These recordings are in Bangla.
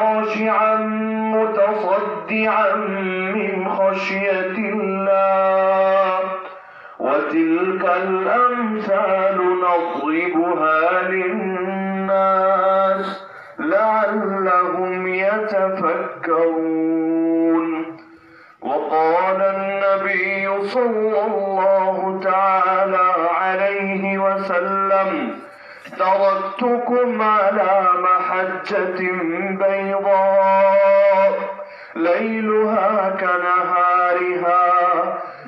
خاشعا متصدعا من خشية الله وتلك الأمثال نضربها للناس لعلهم يتفكرون وقال النبي صلى الله تعالى عليه وسلم تركتكم على محجة بيضاء ليلها كنهارها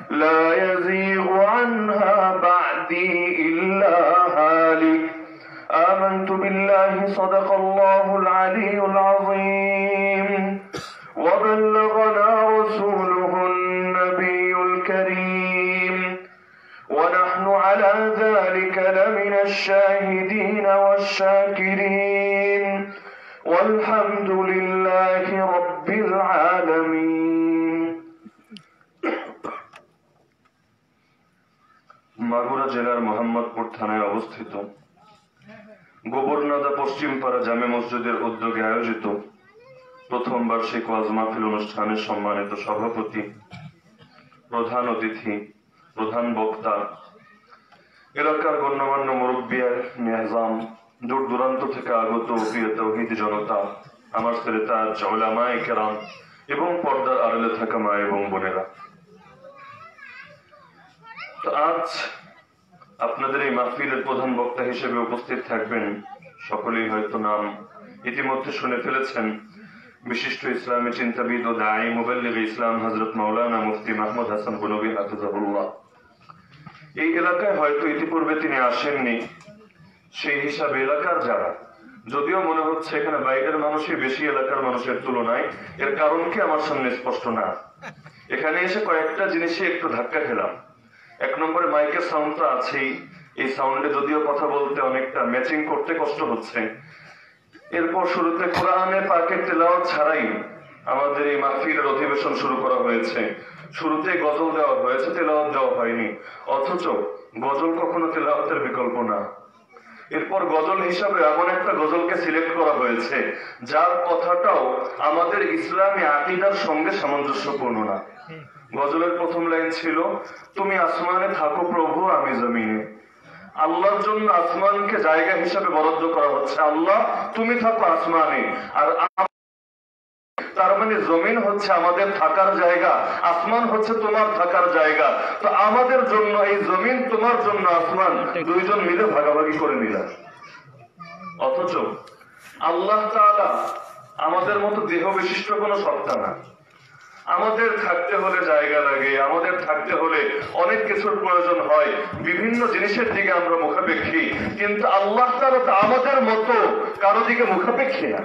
لا يزيغ عنها بعدي إلا هالك. آمنت بالله صدق الله العلي العظيم. وبلغنا رسوله على ذلك لمن الشاهدين والشاكرين والحمد لله رب العالمين মাগুরা জেলার মোহাম্মদপুর থানায় অবস্থিত গোবরনাদা পশ্চিমপাড়া জামে মসজিদের উদ্যোগে আয়োজিত প্রথম বার্ষিক ওয়াজ মাহফিল অনুষ্ঠানের সম্মানিত সভাপতি প্রধান অতিথি প্রধান বক্তা এলাকার গণ্যমান্য মুরব্বিয়ার মেহজাম দূর দূরান্ত থেকে আগত প্রিয় তৌহিদ জনতা, আমার ছেলে তার জওলামায় কেরাম এবং পর্দার আড়ালে থাকা মা এবং বোনেরা। তো আজ আপনাদের এই মাহফিলের প্রধান বক্তা হিসেবে উপস্থিত থাকবেন সকলেই হয়তো নাম ইতিমধ্যে শুনে ফেলেছেন বিশিষ্ট ইসলামী চিন্তাবিদ ও দায়ী মুবাল্লিগ ইসলাম হজরত মাওলানা মুফতি মাহমুদ হাসান গুনবী হাফিজাহুল্লাহ। এই এলাকায় হয়তো ইতিপূর্বে তিনি আসেননি। সেই হিসাবে এলাকার যারা, যদিও মনে হচ্ছে এখানে বাইরের মানুষই বেশি এলাকার মানুষের তুলনায়, এর কারণ কি আমার সামনে স্পষ্ট না। এখানে এসে কয়েকটা জিনিসে একটু ধাক্কা খেলাম। এক নম্বরে মাইকের সাউন্ড তো আছেই। এই সাউন্ডে যদিও কথা বলতে অনেকটা ম্যাচিং করতে কষ্ট হচ্ছে। এরপর শুরুতে কোরআনে পাকের তেলাওয়াত ছাড়াই আমাদের এই মাহফিলের অধিবেশন শুরু করা হয়েছে। শুরুতে গজল দেওয়া হয়েছে, তেলাওয়াত দেওয়া হয়নি। অথচ গজল কখনো তেলাওয়াতের বিকল্প না। এরপর গজল হিসাবে এমন একটা গজলকে সিলেক্ট করা হয়েছে, যার কথাটাও আমাদের ইসলামী আকিদার সঙ্গে সামঞ্জস্যপূর্ণ না। গজলের প্রথম লাইন ছিল, তুমি আসমানে থাকো প্রভু, আমি জমিনে। আল্লাহর জন্য আসমানকে জায়গা হিসাবে বরাদ্দ করা হচ্ছে। আল্লাহ, তুমি থাকো আসমানে। আর তার মানে জমিন হচ্ছে আমাদের থাকার জায়গা, আসমান হচ্ছে তোমার থাকার জায়গা। তো আমাদের জন্য, এই জমিন তোমার জন্য আসমান। দুইজন মিলে ভাগাভাগি করে নিলাম অথচ আল্লাহ আমাদের মতো দেহ বিশিষ্ট কোনো সত্তা না। আমাদের থাকতে হলে জায়গা লাগে আমাদের থাকতে হলে অনেক কিছুর প্রয়োজন হয়। বিভিন্ন জিনিসের দিকে আমরা মুখাপেক্ষী কিন্তু আল্লাহ তাআলা তো আমাদের মতো কারও দিকে মুখাপেক্ষী না।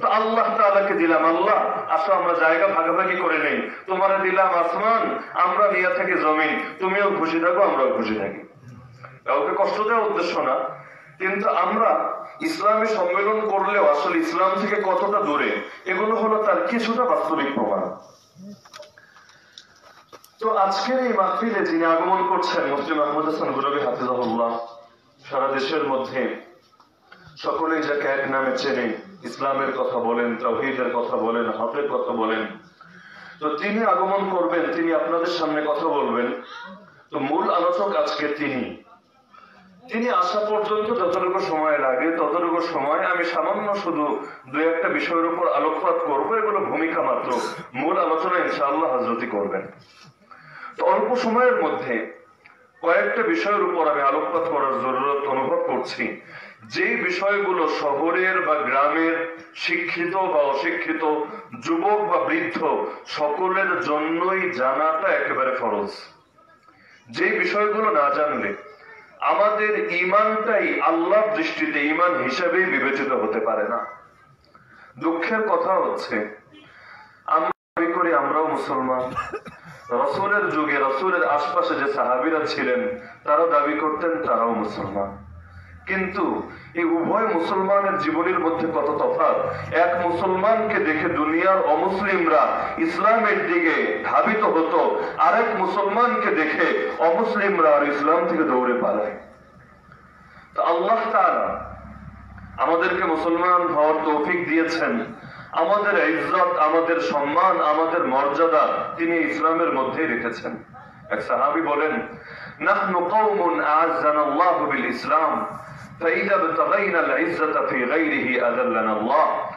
তো আল্লাহ তাআলাকে দিলাম আল্লাহ আসো আমরা জায়গা ভাগাভাগি করে নেই। তোমার দিলাম আসমান আমরা নিয়ে থাকি জমিন। তুমিও খুশি থাকো আমরাও খুশি থাকি। কাউকে কষ্ট দেওয়ার উদ্দেশ্য না। কিন্তু আমরা ইসলামী সম্মেলন করলেও আসলে ইসলাম থেকে কতটা দূরে, এগুলো হলো তার কিছুটা বাস্তবিক প্রমাণ। তো আজকের এই মাহফিলে যিনি আগমন করছেন, মুফতি মাহমুদ হাসান গুরবি, হাফিজাহুল্লাহ, সারা দেশের মধ্যে সকলেই যাকে এক নামে চেনে, ইসলামের কথা বলেন তৌহিদের কথা বলেন, হকের কথা বলেন। তো তিনি আগমন করবেন, তিনি আপনাদের সামনে কথা বলবেন। তো মূল আলোচক আজকে তিনি। তিনি আসা পর্যন্ত যতটুকু সময় লাগে, ততটুকু সময় আমি সামান্য শুধু দু একটা বিষয়ের উপর আলোকপাত করব, এগুলো ভূমিকা মাত্র। মূল আলোচনা ইনশাআল্লাহ হাজরতি করবেন। তো অল্প সময়ের মধ্যে কয়েকটা বিষয়ের উপর আমি আলোকপাত করার জরুরত অনুভব করছি। যেই বিষয়গুলো শহরের বা গ্রামের শিক্ষিত বা অশিক্ষিত, যুবক বা বৃদ্ধ, সকলের জন্যই জানাটা একেবারে ফরজ। যে বিষয়গুলো না জানলে আমাদের ইমানটাই আল্লাহ দৃষ্টিতে ইমান হিসাবে বিবেচিত হতে পারে না। দুঃখের কথা হচ্ছে, আমরা করি আমরাও মুসলমান। রসুলের যুগে, রসুলের আশপাশে যে সাহাবিরা ছিলেন তারা দাবি করতেন তারাও মুসলমান। কিন্তু এই উভয় মুসলমানের জীবনের মধ্যে কত তফাৎ? এক মুসলমানকে দেখে দুনিয়ার অমুসলিমরা ইসলামের দিকে ধাবিত হতো, আরেক মুসলমানকে দেখে অমুসলিমরা আর ইসলাম থেকে দৌড়ে পালায়। তো আল্লাহ তাআলা আমাদেরকে মুসলমান হওয়ার তৌফিক দিয়েছেন। আমাদের ইজ্জত, আমাদের সম্মান, আমাদের মর্যাদা তিনি ইসলামের মধ্যেই রেখেছেন। এক সাহাবী বলেন, নাহনু কওমুন আ'আজ্জানা আল্লাহু বিল ইসলাম। فإذا ابتغينا العزة في غيره أذلنا الله.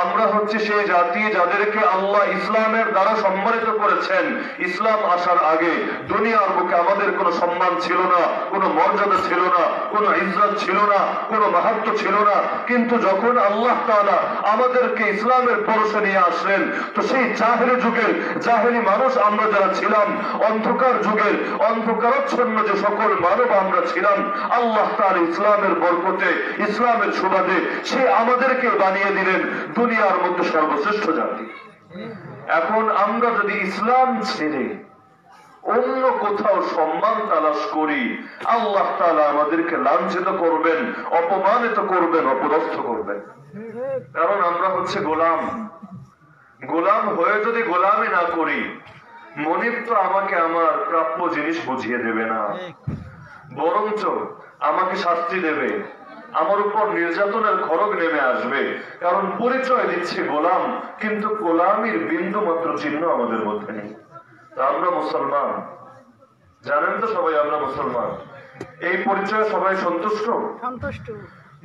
আমরা হচ্ছে সেই জাতি যাদেরকে আল্লাহ ইসলামের দ্বারা সম্মানিত করেছেন। ইসলাম আসার আগে দুনিয়ার বুকে আমাদের কোনো সম্মান ছিল না, কোনো মর্যাদা ছিল না, কোনো ইজ্জত ছিল না, কোনো মাহাত্ম ছিল না। কিন্তু যখন আল্লাহ তাআলা আমাদেরকে ইসলামের পরশে নিয়ে আসলেন, তো সেই জাহেরি যুগের জাহেরি মানুষ আমরা যারা ছিলাম, অন্ধকার যুগের অন্ধকারচ্ছন্ন যে সকল মানব আমরা ছিলাম, আল্লাহ তার ইসলামের বরকতে, ইসলামের সুবাদে সে আমাদেরকে বানিয়ে দিলেন। দুনিয়ার মধ্যে সর্বশ্রেষ্ঠ জাতি। এখন আমরা যদি ইসলাম ছেড়ে অন্য কোথাও সম্মান তালাশ করি, আল্লাহ তালা আমাদেরকে লাঞ্ছিত করবেন, অপমানিত করবেন, অপদস্থ করবেন। কারণ আমরা হচ্ছে গোলাম। গোলাম হয়ে যদি গোলামি না করি, মনিব তো আমাকে আমার প্রাপ্য জিনিস বুঝিয়ে দেবে না। বরঞ্চ আমাকে শাস্তি দেবে। আমার উপর নির্যাতনের খড়গ নেমে আসবে। কারণ পরিচয় দিচ্ছে গোলাম, কিন্তু গোলামির বিন্দু মাত্র চিহ্ন আমাদের মধ্যে নেই। আমরা মুসলমান। জানেন তো সবাই আমরা মুসলমান। এই পরিচয়ে সবাই সন্তুষ্ট? সন্তুষ্ট।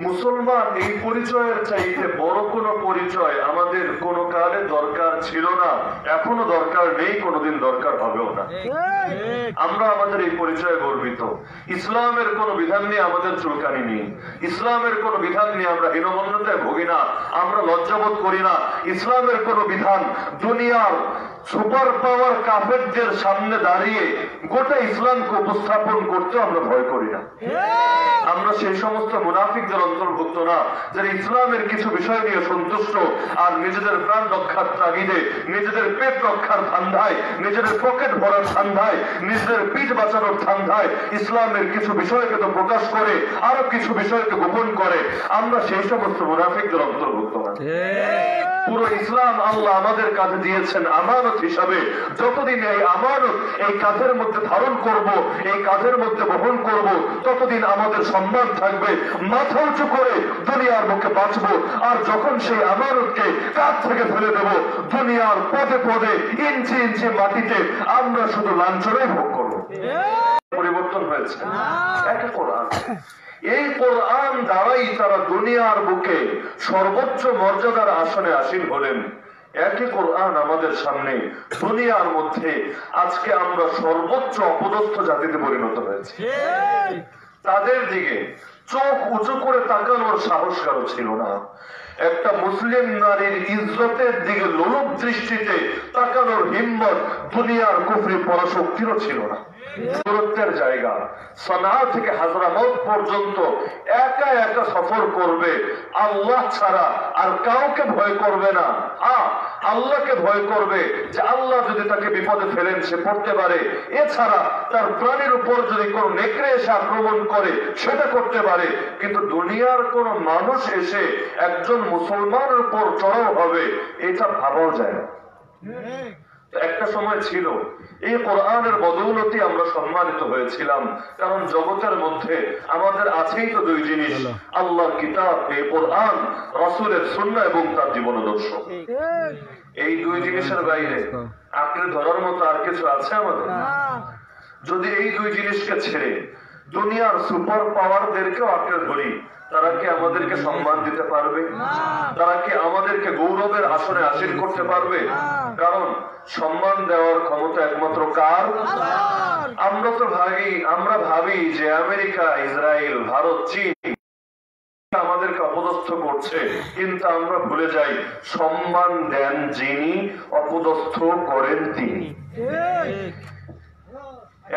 মুসলমান এই পরিচয়ের চাইতে বড় কোনো পরিচয় আমাদের কোনো কালে দরকার ছিল না। এখনও দরকার নেই, কোনোদিন দরকার হবেও না। আমরা আমাদের এই পরিচয়ে গর্বিত। ইসলামের কোন বিধান নিয়ে আমাদের চুলকানি নেই। ইসলামের কোন বিধান নিয়ে আমরা হীনমন্যতায় ভুগি না। আমরা লজ্জাবোধ করি না। ইসলামের কোন বিধান দুনিয়ার সুপার পাওয়ার কাফেরদের সামনে দাঁড়িয়ে গোটা ইসলামকে উপস্থাপন করতে আমরা ভয় করি না। আমরা সেই সমস্ত মুনাফিকদের অন্তর্ভুক্ত না যারা ইসলামের কিছু বিষয় নিয়ে সন্তুষ্ট আর নিজেদের প্রাণ রক্ষার তাগিদে নিজেদের পেট রক্ষার ধান্ধায় নিজেদের পকেট ভরার ধান্ধায় নিজেদের পিঠ বাঁচানোর ধান্ধায় ইসলামের কিছু বিষয়কে তো প্রকাশ করে আরও কিছু বিষয়কে গোপন করে আমরা সেই সমস্ত মুনাফিকদের অন্তর্ভুক্ত না। পুরো ইসলাম আল্লাহ আমাদের কাছে দিয়েছেন আমানত হিসাবে যতদিন এই আমানত এই কাঁধের মধ্যে ধারণ করব এই কাঁধের মধ্যে বহন করব ততদিন আমাদের সম্মান থাকবে মাথা উঁচু করে দুনিয়ার মুখে বাঁচবো আর যখন সেই আমানতকে কাঁধ থেকে ফেলে দেব দুনিয়ার পদে পদে ইঞ্চি ইঞ্চি মাটিতে আমরা শুধু লাঞ্ছনাই ভোগ করব। পরিবর্তন হয়েছে। একে কোরআন। এই কোরআন দ্বারাই তারা দুনিয়ার বুকে সর্বোচ্চ মর্যাদার আসনে আসীন হলেন। একই কোরআন আমাদের সামনে দুনিয়ার মধ্যে আজকে আমরা সর্বোচ্চ অপদস্থ জাতিতে পরিণত হয়েছি। তাদের দিকে চোখ উঁচু করে তাকানোর সাহস কারও ছিল না। একটা মুসলিম নারীর ইজ্জতের দিকে লোলক দৃষ্টিতে তাকানোর হিম্মত দুনিয়ার কুফরি পরাশক্তিরও ছিল না। দূরত্বের জায়গা। সনা থেকে হাজরামত পর্যন্ত একা একা সফর করবে। আল্লাহ ছাড়া আর কাউকে ভয় করবে না। হ্যাঁ আল্লাহকে ভয় করবে যে আল্লাহ যদি তাকে বিপদে ফেলেন, সে পড়তে পারে। এছাড়া তার প্রাণীর উপর যদি কোনো নেকড়ে এসে আক্রমণ করে, সেটা করতে পারে। কিন্তু দুনিয়ার কোন মানুষ এসে একজন মুসলমানের উপর চড়াও হবে, এটা ভাবাও যায় না। একটা সময় ছিল এই কোরআনের বদৌলতে আমরা সম্মানিত হয়েছিলাম। কারণ জগতের মধ্যে আমাদের আছেই তো দুই জিনিস আল্লাহর কিতাব এই কোরআন রাসূলের সুন্নাহ এবং তার জীবনাদর্শ। এই দুই জিনিসের বাইরে আপনি ধরার মতো আর কিছু আছে আমাদের? যদি এই দুই জিনিসকে ছেড়ে দুনিয়ার সুপার পাওয়ারদেরকেও আঁকড়ে ধরি তারা কি আমাদেরকে সম্মান দিতে পারবে? তারা কি আমাদেরকে গৌরবের আসনে আসীন করতে পারবে? কারণ সম্মান দেওয়ার ক্ষমতা একমাত্র কার? আমরা তো ভাবি, আমরা ভাবি যে আমেরিকা, ইসরায়েল, ভারত, চীন আমাদেরকে অপদস্থ করছে। কিন্তু আমরা ভুলে যাই, সম্মান দেন যিনি, অপদস্থ করেন তিনি।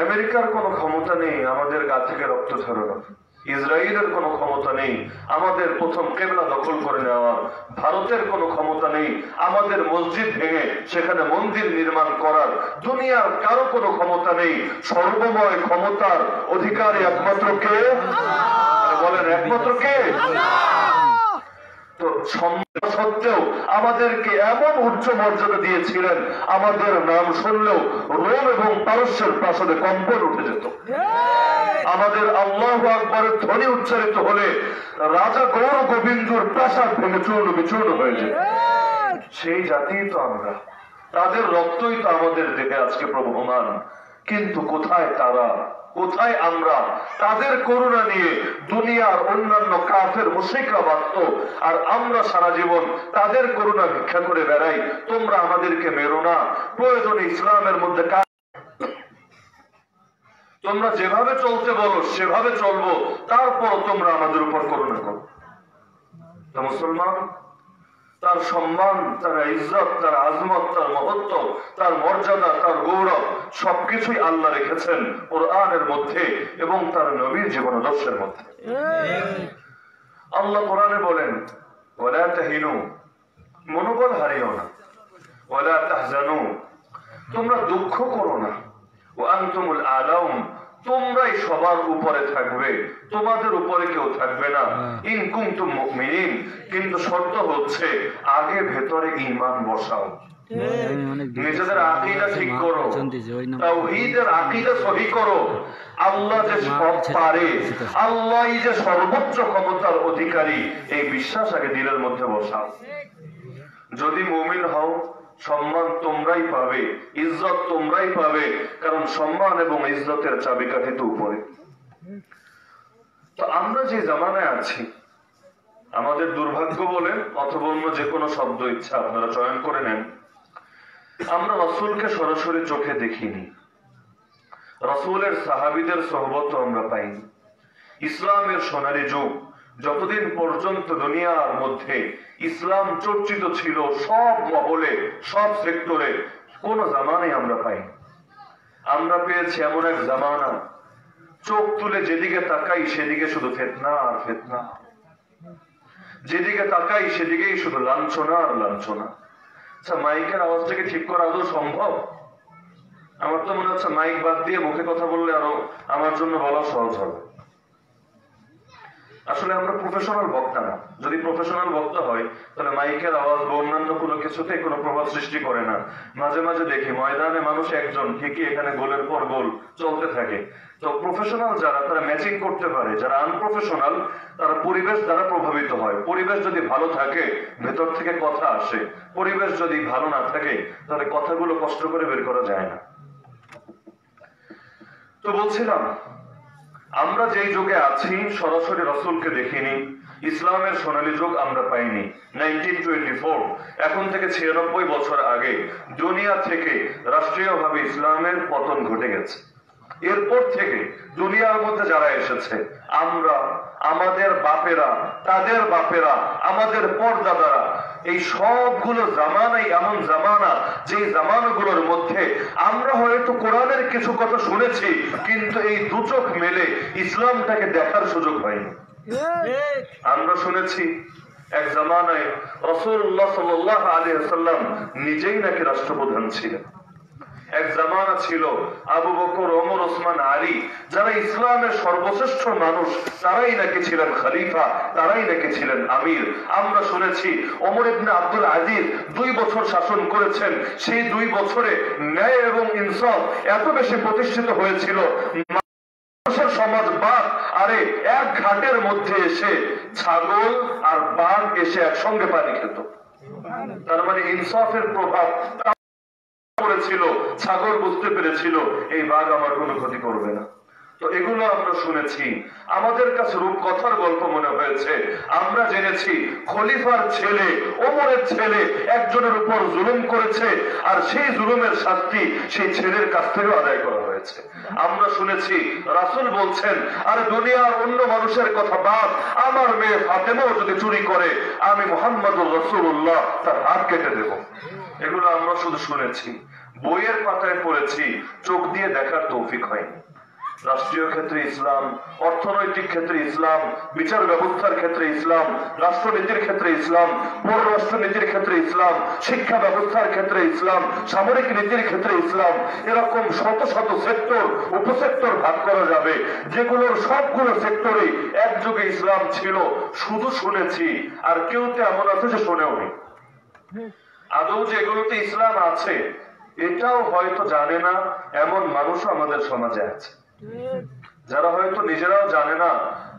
আমেরিকার কোনো ক্ষমতা নেই, আমাদের গা থেকে রক্ত ঝরানোর ইসরায়েলের কোনো ক্ষমতা নেই আমাদের প্রথম কেবলা দখল করে নেওয়ার ভারতের কোনো ক্ষমতা নেই আমাদের মসজিদ ভেঙে সেখানে মন্দির নির্মাণ করার দুনিয়ার কারও কোনো ক্ষমতা নেই সর্বময় ক্ষমতার অধিকার একমাত্র কে? বলেন একমাত্র কে? সম্মান সত্ত্বেও আমাদেরকে এমন উচ্চ মর্যাদা দিয়েছিলেন, আমাদের নাম শুনলেও রোম এবং পারস্যের প্রাসাদে কম্পন উঠে যেত। আমাদের আল্লাহ আকবরের ধ্বনি উচ্চারিত হলে রাজা গৌর গোবিন্দুর প্রাসাদ ভেঙে চূর্ণ বিচূর্ণ হয়ে যায় সেই জাতি তো আমরা। তাদের রক্তই তো আমাদের দেহে আজকে প্রবহমান। কিন্তু কোথায় তারা? কোথায় আমরা? তাদের করুণা নিয়ে দুনিয়ার অন্যান্য কাফের মুশরিকরা বাঁচত, আর আমরা সারা জীবন তাদের করুণা ভিক্ষা করে বেড়াই। তোমরা আমাদেরকে মেরো না। প্রয়োজনে ইসলামের মধ্যে তোমরা যেভাবে চলতে বলো, সেভাবে চলবো। তারপর তোমরা আমাদের উপর করুণা করো। মুসলমান? তার সম্মান, তার ইজ্জত, তার আজমত, তার মহত্ব, তার মর্যাদা, তার গৌরব, সবকিছুই আল্লাহ রেখেছেন কোরআনের মধ্যে এবং তার নবীর জীবন আদর্শের মধ্যে। আল্লাহ কোরআনে বলেন ওলা তাহিনু, মনোবল হারিও না। ওলা তাহজানু, তোমরা দুঃখ করো না। ও আন্তমুল আলাউম তোমরাই সবার উপরে থাকবে। তোমাদের উপরে কেউ থাকবে না। ইন কুমতুম মুমিনিন। কিন্তু শর্ত হচ্ছে আগে ভেতরে ঈমান বসাও। নিজেদের আকীদা ঠিক করো। তাওহীদের আকীদা সহি করো। আল্লাহ যে সব পারে আল্লাহই যে সর্বোচ্চ ক্ষমতার অধিকারী এই বিশ্বাস আগে দিলের মধ্যে বসাও। যদি মুমিন হও সম্মান তোমরাই পাবে, ইজ্জত তোমরাই পাবে, কারণ সম্মান এবং ইজ্জতের চাবিকাঠি তো উপরে। তো আমরা যে জামানায় আছি, আমাদের দুর্ভাগ্য বলে অথবা অন্য যে কোনো শব্দ ইচ্ছা আপনারা চয়ন করে নেন। আমরা রসুলকে সরাসরি চোখে দেখিনি। রসুলের সাহাবিদের সহবত আমরা পাইনি। ইসলামের সোনালী যুগ যতদিন পর্যন্ত দুনিয়ার মধ্যে ইসলাম চর্চিত ছিল, সব মহলে সব সেক্টরে, কোন জামানাই আমরা পাই আমরা পেয়েছি এমন এক জামানা। চোখ তুলে যেদিকে তাকাই, সেদিকে শুধু ফেতনা আর ফেতনা। যেদিকে তাকাই, সেদিকেই শুধু লাঞ্ছনা আর লাঞ্ছনা। আচ্ছা মাইকের আওয়াজটাকে ঠিক করা আদৌ সম্ভব? আমার তো মনে হচ্ছে মাইক বাদ দিয়ে মুখে কথা বললে আরও আমার জন্য বলা সহজ হবে। আসলে আমরা প্রফেশনাল বক্তা না। যদি প্রফেশনাল বক্তা হয়, তাহলে মাইকের আওয়াজ বা অন্যান্য কোনো কিছুতে কোনো প্রভাব সৃষ্টি করে না। মাঝে মাঝে দেখি ময়দানে মানুষ একজন ঠিকই এখানে গোলের পর গোল চলতে থাকে। তো প্রফেশনাল যারা, তারা ম্যাচিং করতে পারে। যারা আনপ্রফেশনাল তারা পরিবেশ দ্বারা প্রভাবিত হয়। পরিবেশ যদি ভালো থাকে, ভেতর থেকে কথা আসে। পরিবেশ যদি ভালো না থাকে, তাহলে কথাগুলো কষ্ট করে বের করা যায় না। তো বলছিলাম আমরা যেই যুগে আছি, সরাসরি রসুলকে দেখিনি, ইসলামের সোনালী যুগ আমরা পাইনি। নাইনটিন ফোর এখন থেকে ছিয়ানব্বই বছর আগে দুনিয়া থেকে রাষ্ট্রীয়ভাবে ইসলামের পতন ঘটে গেছে। এরপর থেকে দুনিয়ার মধ্যে যারা এসেছে, আমরা, আমাদের বাপেরা, তাদের বাপেরা, আমাদের পরদাদারা এই সবগুলো জামানাই এমন জামানা যে জামানাগুলোর মধ্যে আমরা হয়তো কোরআনের কিছু কথা শুনেছি, কিন্তু এই দুচোখ মেলে ইসলামটাকে দেখার সুযোগ হয়নি। আমরা শুনেছি এক জামানায় রসুল্লাহ সাল্লাহ আলী আসাল্লাম নিজেই নাকি রাষ্ট্রপ্রধান ছিলেন। এক জামানা ছিল আবু বকর, ওমর, ওসমান, আলী। যারা ইসলামের সর্বশ্রেষ্ঠ মানুষ, তারাই নাকি ছিলেন খলিফা, তারাই নাকি ছিলেন আমির। আমরা শুনেছি ওমর ইবনে আব্দুল আজিজ দুই বছর শাসন করেছেন। সেই দুই বছরে ন্যায় এবং ইনসাফ এত বেশি প্রতিষ্ঠিত হয়েছিল। সমাজ বাদ, আরে এক ঘাটের মধ্যে এসে ছাগল আর বাঘ এসে একসঙ্গে পানি খেত তার মানে ইনসাফের প্রভাব করেছিল, ছাগল বুঝতে পেরেছিল, এই বাঘ আমার কোনো ক্ষতি করবে না। তো এগুলো আমরা শুনেছি। আমাদের কাছে রূপকথার গল্প মনে হয়েছে। আমরা জেনেছি খলিফার ছেলে, ওমরের ছেলে একজনের উপর জুলুম করেছে, আর সেই জুলুমের শাস্তি সেই ছেলের কাছ থেকেও আদায় করা হয়েছে। আমরা শুনেছি, রাসুল বলছেন, আর দুনিয়ার অন্য মানুষের কথা বাদ, আমার মেয়ে ফাতেমাও যদি চুরি করে, আমি মোহাম্মদুর রসুল্লাহ তার হাত কেটে দেব। এগুলো আমরা শুধু শুনেছি। বইয়ের পাতায় পড়েছি, চোখ দিয়ে দেখার তৌফিক হয়নি। রাষ্ট্রীয় ক্ষেত্রে ইসলাম, অর্থনৈতিক ক্ষেত্রে ইসলাম, বিচার ব্যবস্থার ক্ষেত্রে ইসলাম, রাষ্ট্রনীতির ক্ষেত্রে ইসলাম পররাষ্ট্রনীতির ক্ষেত্রে ইসলাম, শিক্ষা ব্যবস্থার ক্ষেত্রে ইসলাম, সামরিক নীতির ক্ষেত্রে ইসলাম, এরকম শত শত সেক্টর, উপসেক্টর ভাগ করা যাবে, যেগুলোর সবগুলো সেক্টরে একযোগে ইসলাম ছিল, শুধু শুনেছি, আর কেউ তো এমন আছে যে শোনেও নি আদৌ যেগুলোতে ইসলাম আছে এটাও হয়তো জানে না, এমন মানুষও আমাদের সমাজে আছে। যারা হয়তো নিজেরাও জানে না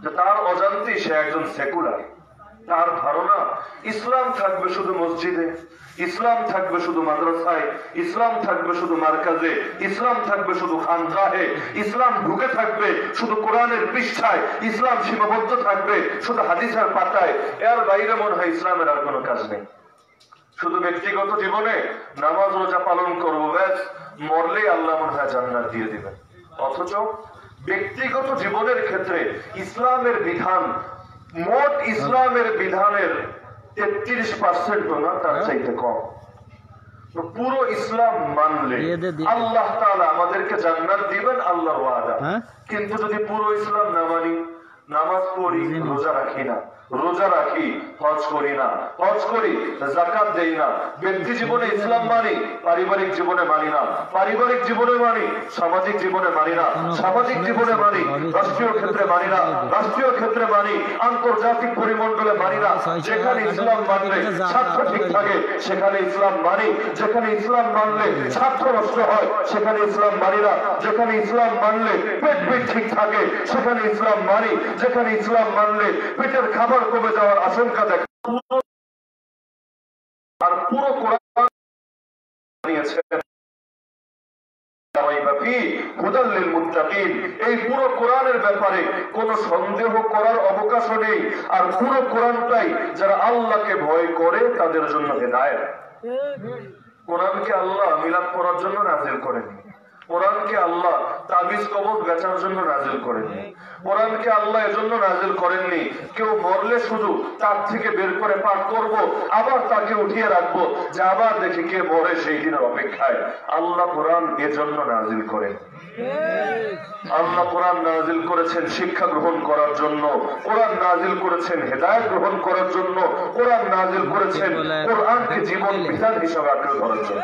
যে তার অজান্তেই সে একজন সেকুলার। তার ধারণা, ইসলাম থাকবে শুধু মসজিদে, ইসলাম থাকবে শুধু মাদ্রাসায়, ইসলাম থাকবে শুধু মার্কাজে, ইসলাম থাকবে শুধু খানকাহে, ইসলাম ঢুকে থাকবে শুধু কোরআনের পৃষ্ঠায়, ইসলাম সীমাবদ্ধ থাকবে শুধু হাদিসের পাতায়। এর বাইরে মনে হয় ইসলামের আর কোনো কাজ নেই। শুধু ব্যক্তিগত জীবনে নামাজ রোজা পালন করব ব্যাস। মরলেই আল্লাহ মনে হয় জান্নাত দিয়ে দিবেন। অথচ ব্যক্তিগত জীবনের ক্ষেত্রে ইসলামের বিধান মোট ইসলামের বিধানের তেত্রিশ পার্সেন্ট না তার চাইতে কম। পুরো ইসলাম মানলে। আল্লাহ আমাদেরকে জান্নাত দিবেন আল্লাহর ওয়াদা। হ্যাঁ? কিন্তু যদি পুরো ইসলাম না মানি নামাজ পড়ি রোজা রাখি না রোজা রাখি, হজ করি না। হজ করি জাকাত দেই না। ব্যক্তি জীবনে ইসলাম মানি, পারিবারিক জীবনে মানি না। পারিবারিক জীবনে মানি, সামাজিক জীবনে মানি না। সামাজিক জীবনে মানি, রাষ্ট্রীয় ক্ষেত্রে মানি না। রাষ্ট্রীয় ক্ষেত্রে মানি, আন্তর্জাতিক পরিমণ্ডলে মানি না। যেখানে ইসলাম মানলে স্বার্থ ঠিক থাকে, সেখানে ইসলাম মানি। যেখানে ইসলাম মানলে স্বার্থ নষ্ট হয়, সেখানে ইসলাম মানি না। যেখানে ইসলাম মানলে পেট পেট ঠিক থাকে, সেখানে ইসলাম মানি। যেখানে ইসলাম মানলে পেটের খাবার কমে যাওয়ার আশঙ্কা আর পুরো এই পুরো কোরআনের ব্যাপারে কোন সন্দেহ করার অবকাশও নেই। আর পুরো কোরআনটাই যারা আল্লাহকে ভয় করে, তাদের জন্য হেদায়েত। কোরআনকে আল্লাহ মিলাপ করার জন্য নাজিল করেনি কোরআনকে আল্লাহ তাবিজ কবজ বেচার জন্য নাজিল করেননি। কোরআনকে আল্লাহ এজন্য নাজিল করেননি। কেউ মরলে শুধু তার থেকে বের করে পাঠ করব আবার তাকে উঠিয়ে রাখব যে আবার দেখি কে মরে সেই দিনের অপেক্ষায়। আল্লাহ কোরআন এজন্য নাজিল করেন। আল্লাহ কোরআন নাজিল করেছেন শিক্ষা গ্রহণ করার জন্য কোরআন নাজিল করেছেন হেদায়ত গ্রহণ করার জন্য কোরআন নাজিল করেছেন কোরআনকে জীবন বিধান হিসাবে আঁকড়ে ধরার জন্য।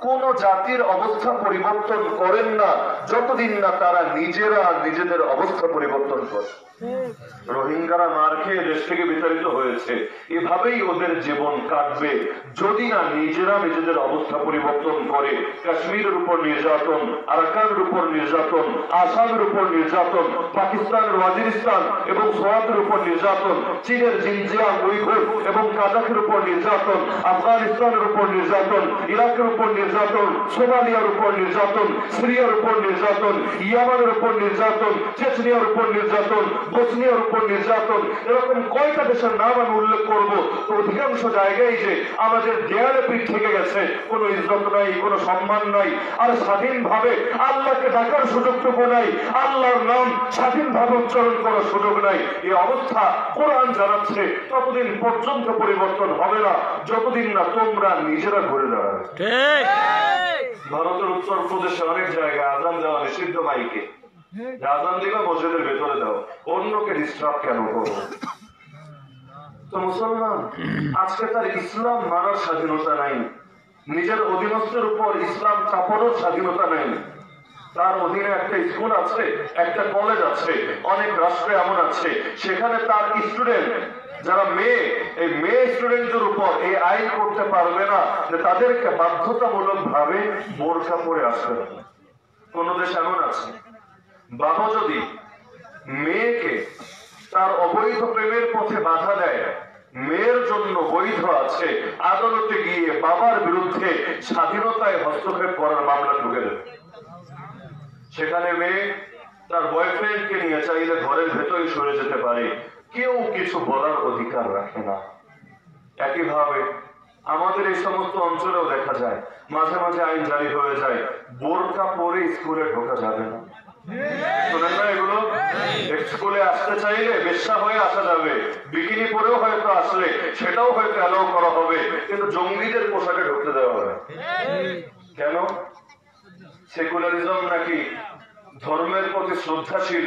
কোন জাতির অবস্থা পরিবর্তন করেন না, যতদিন না তারা নিজেরা নিজেদের অবস্থা পরিবর্তন করে। রোহিঙ্গারা মার খেয়ে দেশ থেকে বিতাড়িত হয়েছে। এভাবেই ওদের জীবন কাটবে। যদি না নিজেরা নিজেদের অবস্থা পরিবর্তন করে, কাশ্মীরের উপর নির্যাতন, আরাকানের উপর নির্যাতন, আসামের উপর নির্যাতন পাকিস্তানের ওয়াজিরিস্তান এবং সোয়াতের উপর নির্যাতন, চীনের জিনজিয়াং, উইঘুর এবং কাজাখের উপর নির্যাতন, আফগানিস্তানের উপর নির্যাতন, ইরাকের উপর নির্যাতন সোমালিয়ার উপর নির্যাতন, সিরিয়ার উপর নির্যাতন, ইয়ামানের উপর নির্যাতন, চেচনিয়ার উপর নির্যাতন, বসনিয়ার উপর নির্যাতন, এরকম কয়টা দেশের নাম আমি উল্লেখ করব? অধিকাংশ জায়গায় যে আমাদের দেয়ালে পিঠ থেকে গেছে, কোনো ইজ্জত নাই, কোনো সম্মান নাই, আর স্বাধীনভাবে আল্লাহকে ডাকার সুযোগটুকু নাই, আল্লাহর নাম স্বাধীনভাবে উচ্চারণ করার সুযোগ নাই এই অবস্থা কোরআন জানাচ্ছে, ততদিন পর্যন্ত পরিবর্তন হবে না, যতদিন না তোমরা নিজেরা ঘুরে দাঁড়াবে। ভারতের উত্তর প্রদেশে অনেক জায়গায় আজান দেওয়া নিষিদ্ধ মাইকে। আজান দিবে মসজিদের ভেতরে দাও। অন্যকে ডিস্টার্ব কেন করব তো মুসলমান, আজকে তার ইসলাম মানার স্বাধীনতা নাই। নিজের অধীনস্থের উপর ইসলাম চাপানোর স্বাধীনতা নেই। তার অধীনে একটা স্কুল আছে, একটা কলেজ আছে, অনেক রাষ্ট্রে এমন আছে। সেখানে তার স্টুডেন্ট যারা মেয়ে, এই মেয়ে স্টুডেন্টদের উপর এই আইন করতে পারবে না, যে তাদেরকে বাধ্যতামূলক ভাবে বোরখা পরে আসবে কোন দেশ এমন আছে? বাবা যদি মেয়েকে তার অবৈধ প্রেমের পথে বাধা দেয়, মেয়ের জন্য বৈধ আছে, আদালতে গিয়ে বাবার বিরুদ্ধে স্বাধীনতায় হস্তক্ষেপ করার মামলা ঢুকে দেবে। সেখানে মেয়ে তার বয়ফ্রেন্ডকে নিয়ে চাইলে ঘরের ভেতরে সরে যেতে পারে। কেউ কিছু বলার অধিকার রাখে না। একইভাবে আমাদের এই সমস্ত অঞ্চলেও দেখা যায়, মাঝে মাঝে আইন জারি হয়ে যায়, বোরকা পরে স্কুলে ঢোকা যাবে না। হয়ে হয়তো সেটাও হয়তো হবে, কিন্তু জঙ্গিদের পোশাকে ঢুকতে দেওয়া হবে। কেন? সেকুলারিজম নাকি ধর্মের প্রতি শ্রদ্ধাশীল,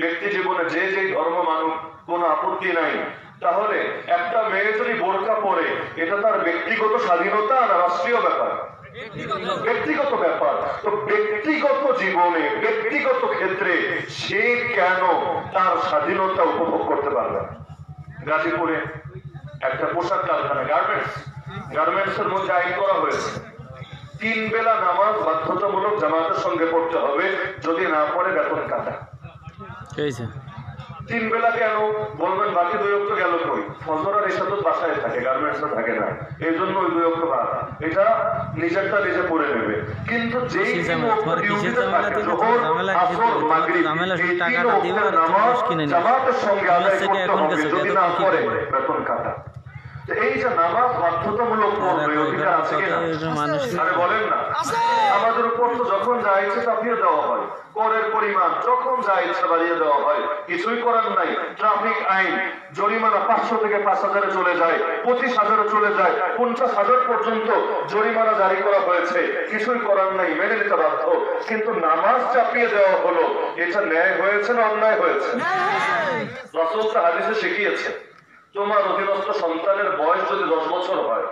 ব্যক্তি জীবনে যে যে ধর্ম মানুষ কোনো আপত্তি নাই। তাহলে একটা মেয়ে যদি বোরকা পরে, এটা তার ব্যক্তিগত স্বাধীনতা না রাষ্ট্রীয় ব্যাপার? ব্যক্তিগত ব্যাপার। তো ব্যক্তিগত জীবনে, ব্যক্তিগত ক্ষেত্রে সে কেন তার স্বাধীনতা উপভোগ করতে পারবে? গাজীপুরে একটা পোশাক কারখানা গার্মেন্টস গার্মেন্টস এর মধ্যে আইন করা হয়েছে। তিন বেলা নামাজ বাধ্যতামূলক জামাতের সঙ্গে পড়তে হবে, যদি না পড়ে বেতন কাটা। তিন বেলা কেন বলবেন বাকি দুই অক্ট গেল কই? ফজর আর এসা তো বাসায় থাকে গার্মেন্টস থাকে না। এই জন্য ওই দুই অক্ট বাদ। এটা নিজেরটা নিজে পড়ে নেবে। কিন্তু যেই ডিউটিতে থাকে, জোহর, আসর, মাগরিব, এই তিন নামাজ। জামাতের সঙ্গে আদায় করতে হবে, যদি না করে বেতন কাটা। এই যে নামাজ বাধ্যতামূলক অধিকার আছে কিনা? আরে বলেন না। আমাদের উপর তো যখন যা ইচ্ছে চাপিয়ে দেওয়া হয় করের পরিমাণ যখন যা ইচ্ছে বাড়িয়ে দেওয়া হয় কিছুই করার নাই। ট্রাফিক আইন জরিমানা পাঁচশো থেকে পাঁচ হাজারে চলে যায় পঁচিশ হাজারে চলে যায় পঞ্চাশ হাজার পর্যন্ত জরিমানা জারি করা হয়েছে। কিছুই করার নাই মেনে নিতে বাধ্য। কিন্তু নামাজ চাপিয়ে দেওয়া হলো। এটা ন্যায় হয়েছে না অন্যায় হয়েছে? রসুল তো হাদিসে শিখিয়েছে তোমার অধীনস্থ সন্তানের বয়স যদি দশ বছর হয়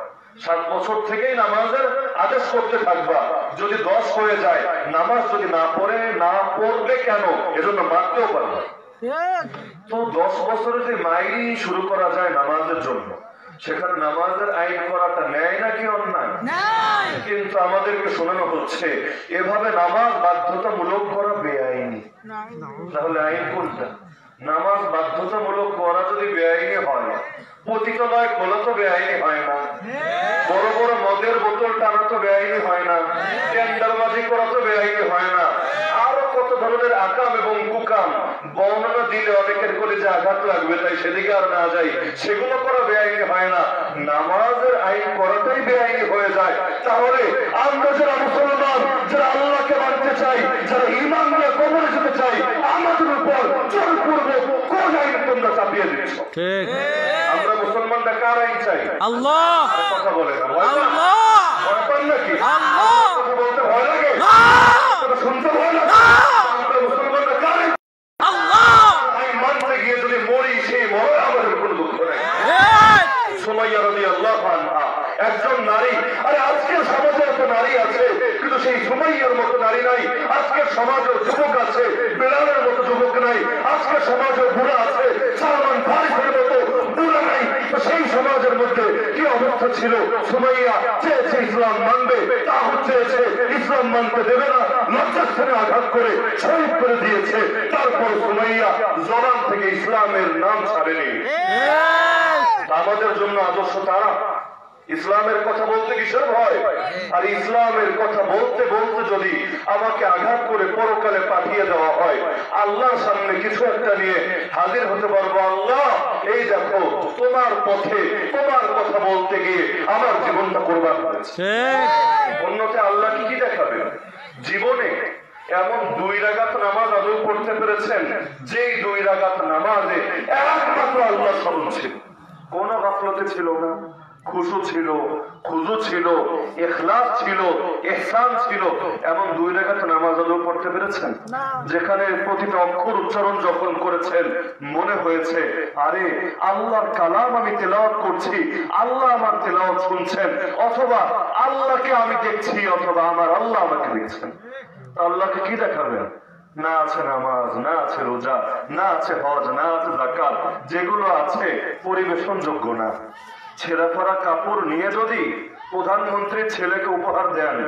সাত বছর থেকেই নামাজের আদেশ করতে থাকবা। যদি দশ হয়ে যায় নামাজ যদি না পড়ে না পড়বে কেন? এজন্য মারতেও পারবা। তো দশ বছরে যে মাইরি শুরু করা যায় নামাজের জন্য সেখানে নামাজের আইন করাটা ন্যায় নাকি অন্যায়? কিন্তু আমাদেরকে শোনানো হচ্ছে এভাবে নামাজ বাধ্যতামূলক করা বেআইনি। তাহলে আইন কোনটা? নামাজ বাধ্যতামূলক করা যদি বেআইনি হয় পতিতালয় খোলা তো বেআইনি হয় না। বড় বড় মদের বোতল টানা তো বেআইনি হয় না। টেন্ডারবাজি করা তো বেআইনি হয় না। আরও কত ধরনের আকাম এবং কুকাম। বর্ণনা দিলে অনেকের করে যে আঘাত লাগবে তাই সেদিকে আর না যাই। সেগুলো করা বেআইনি হয় না। নামাজের আইন করাটাই বেআইনি হয়ে যায়। তাহলে আমরা যারা মুসলমান যারা আল্লাহকে মানতে চাই যারা ইমান নিয়ে কবরে যেতে চাই আমাদের উপর জোরপূর্বক কোন আইন তোমরা চাপিয়ে দিচ্ছ। আমরা মুসলমানরা কার আইন চাই। আল্লাহ। কথা বলে না আল্লাহ। ভয় পান নাকি? কথা বলতে ভয় লাগে। শুনতে ভয় লাগে আমরা মুসলমানরা কার আইন আল্লাহ আইন মানতে গিয়ে যদি মরি সেই মরে আমাদের কোনো দুঃখ নেই সুমাইয়া রাদিয়াল্লাহু আনহা একজন নারী আরে আজকের সমাজে এত নারী আছে কিন্তু সেই সুমাইয়ার মতো নারী নাই। আজকের সমাজেও যুবক আছে বেলালের মতো যুবক নাই। আজকের সমাজেও বুড়া আছে সালমান ফারিসের মতো বুড়া নাই। সেই সমাজের মধ্যে কি অবস্থা ছিল? সুমাইয়া চেয়েছে ইসলাম মানবে তা চেয়েছে ইসলাম মানতে দেবে না। লজ্জাস্থানে আঘাত করে শহীদ করে দিয়েছে। তারপর সুমাইয়া জবান থেকে ইসলামের নাম ছাড়েনি। আমাদের জন্য আদর্শ তারা। ইসলামের কথা বলতে কিসের ভয় আর ইসলামের কথা বলতে বলতে যদি আমাকে আঘাত করে পরকালে পাঠিয়ে দেওয়া হয় আল্লাহর সামনে কিছু একটা নিয়ে হাজির হতে পারব আল্লাহ। এই দেখো তোমার পথে তোমার কথা বলতে গিয়ে আমার জীবনটা করবার হয়েছে। অন্যতে আল্লাহ কি কি দেখাবে জীবনে এমন দুই রাগাত নামাজ আদৌ করতে পেরেছেন? যেই দুই রাগাত নামাজে একমাত্র আল্লাহ স্মরণ ছিল। কোন গাফলতে ছিল না। খুশু ছিল খুজু ছিল এখলাস ছিল এহসান ছিল। এমন দুই রেখাতে নামাজ আদৌ পড়তে পেরেছেন? যেখানে প্রতিটা অক্ষর উচ্চারণ যখন করেছেন মনে হয়েছে আরে আল্লাহর কালাম আমি তেলাওয়াত করছি আল্লাহ আমার তেলাওয়াত শুনছেন অথবা আল্লাহকে আমি দেখছি অথবা আমার আল্লাহ আমাকে দেখছেন। আল্লাহকে কি দেখাবেন? না আছে নামাজ না আছে রোজা না আছে হজ না আছে জাকাত যেগুলো আছে পরিবেশন যোগ্য না। ছেঁড়া পরা কাপড় নিয়ে যদি প্রধানমন্ত্রীর ছেলেকে উপহার দেন,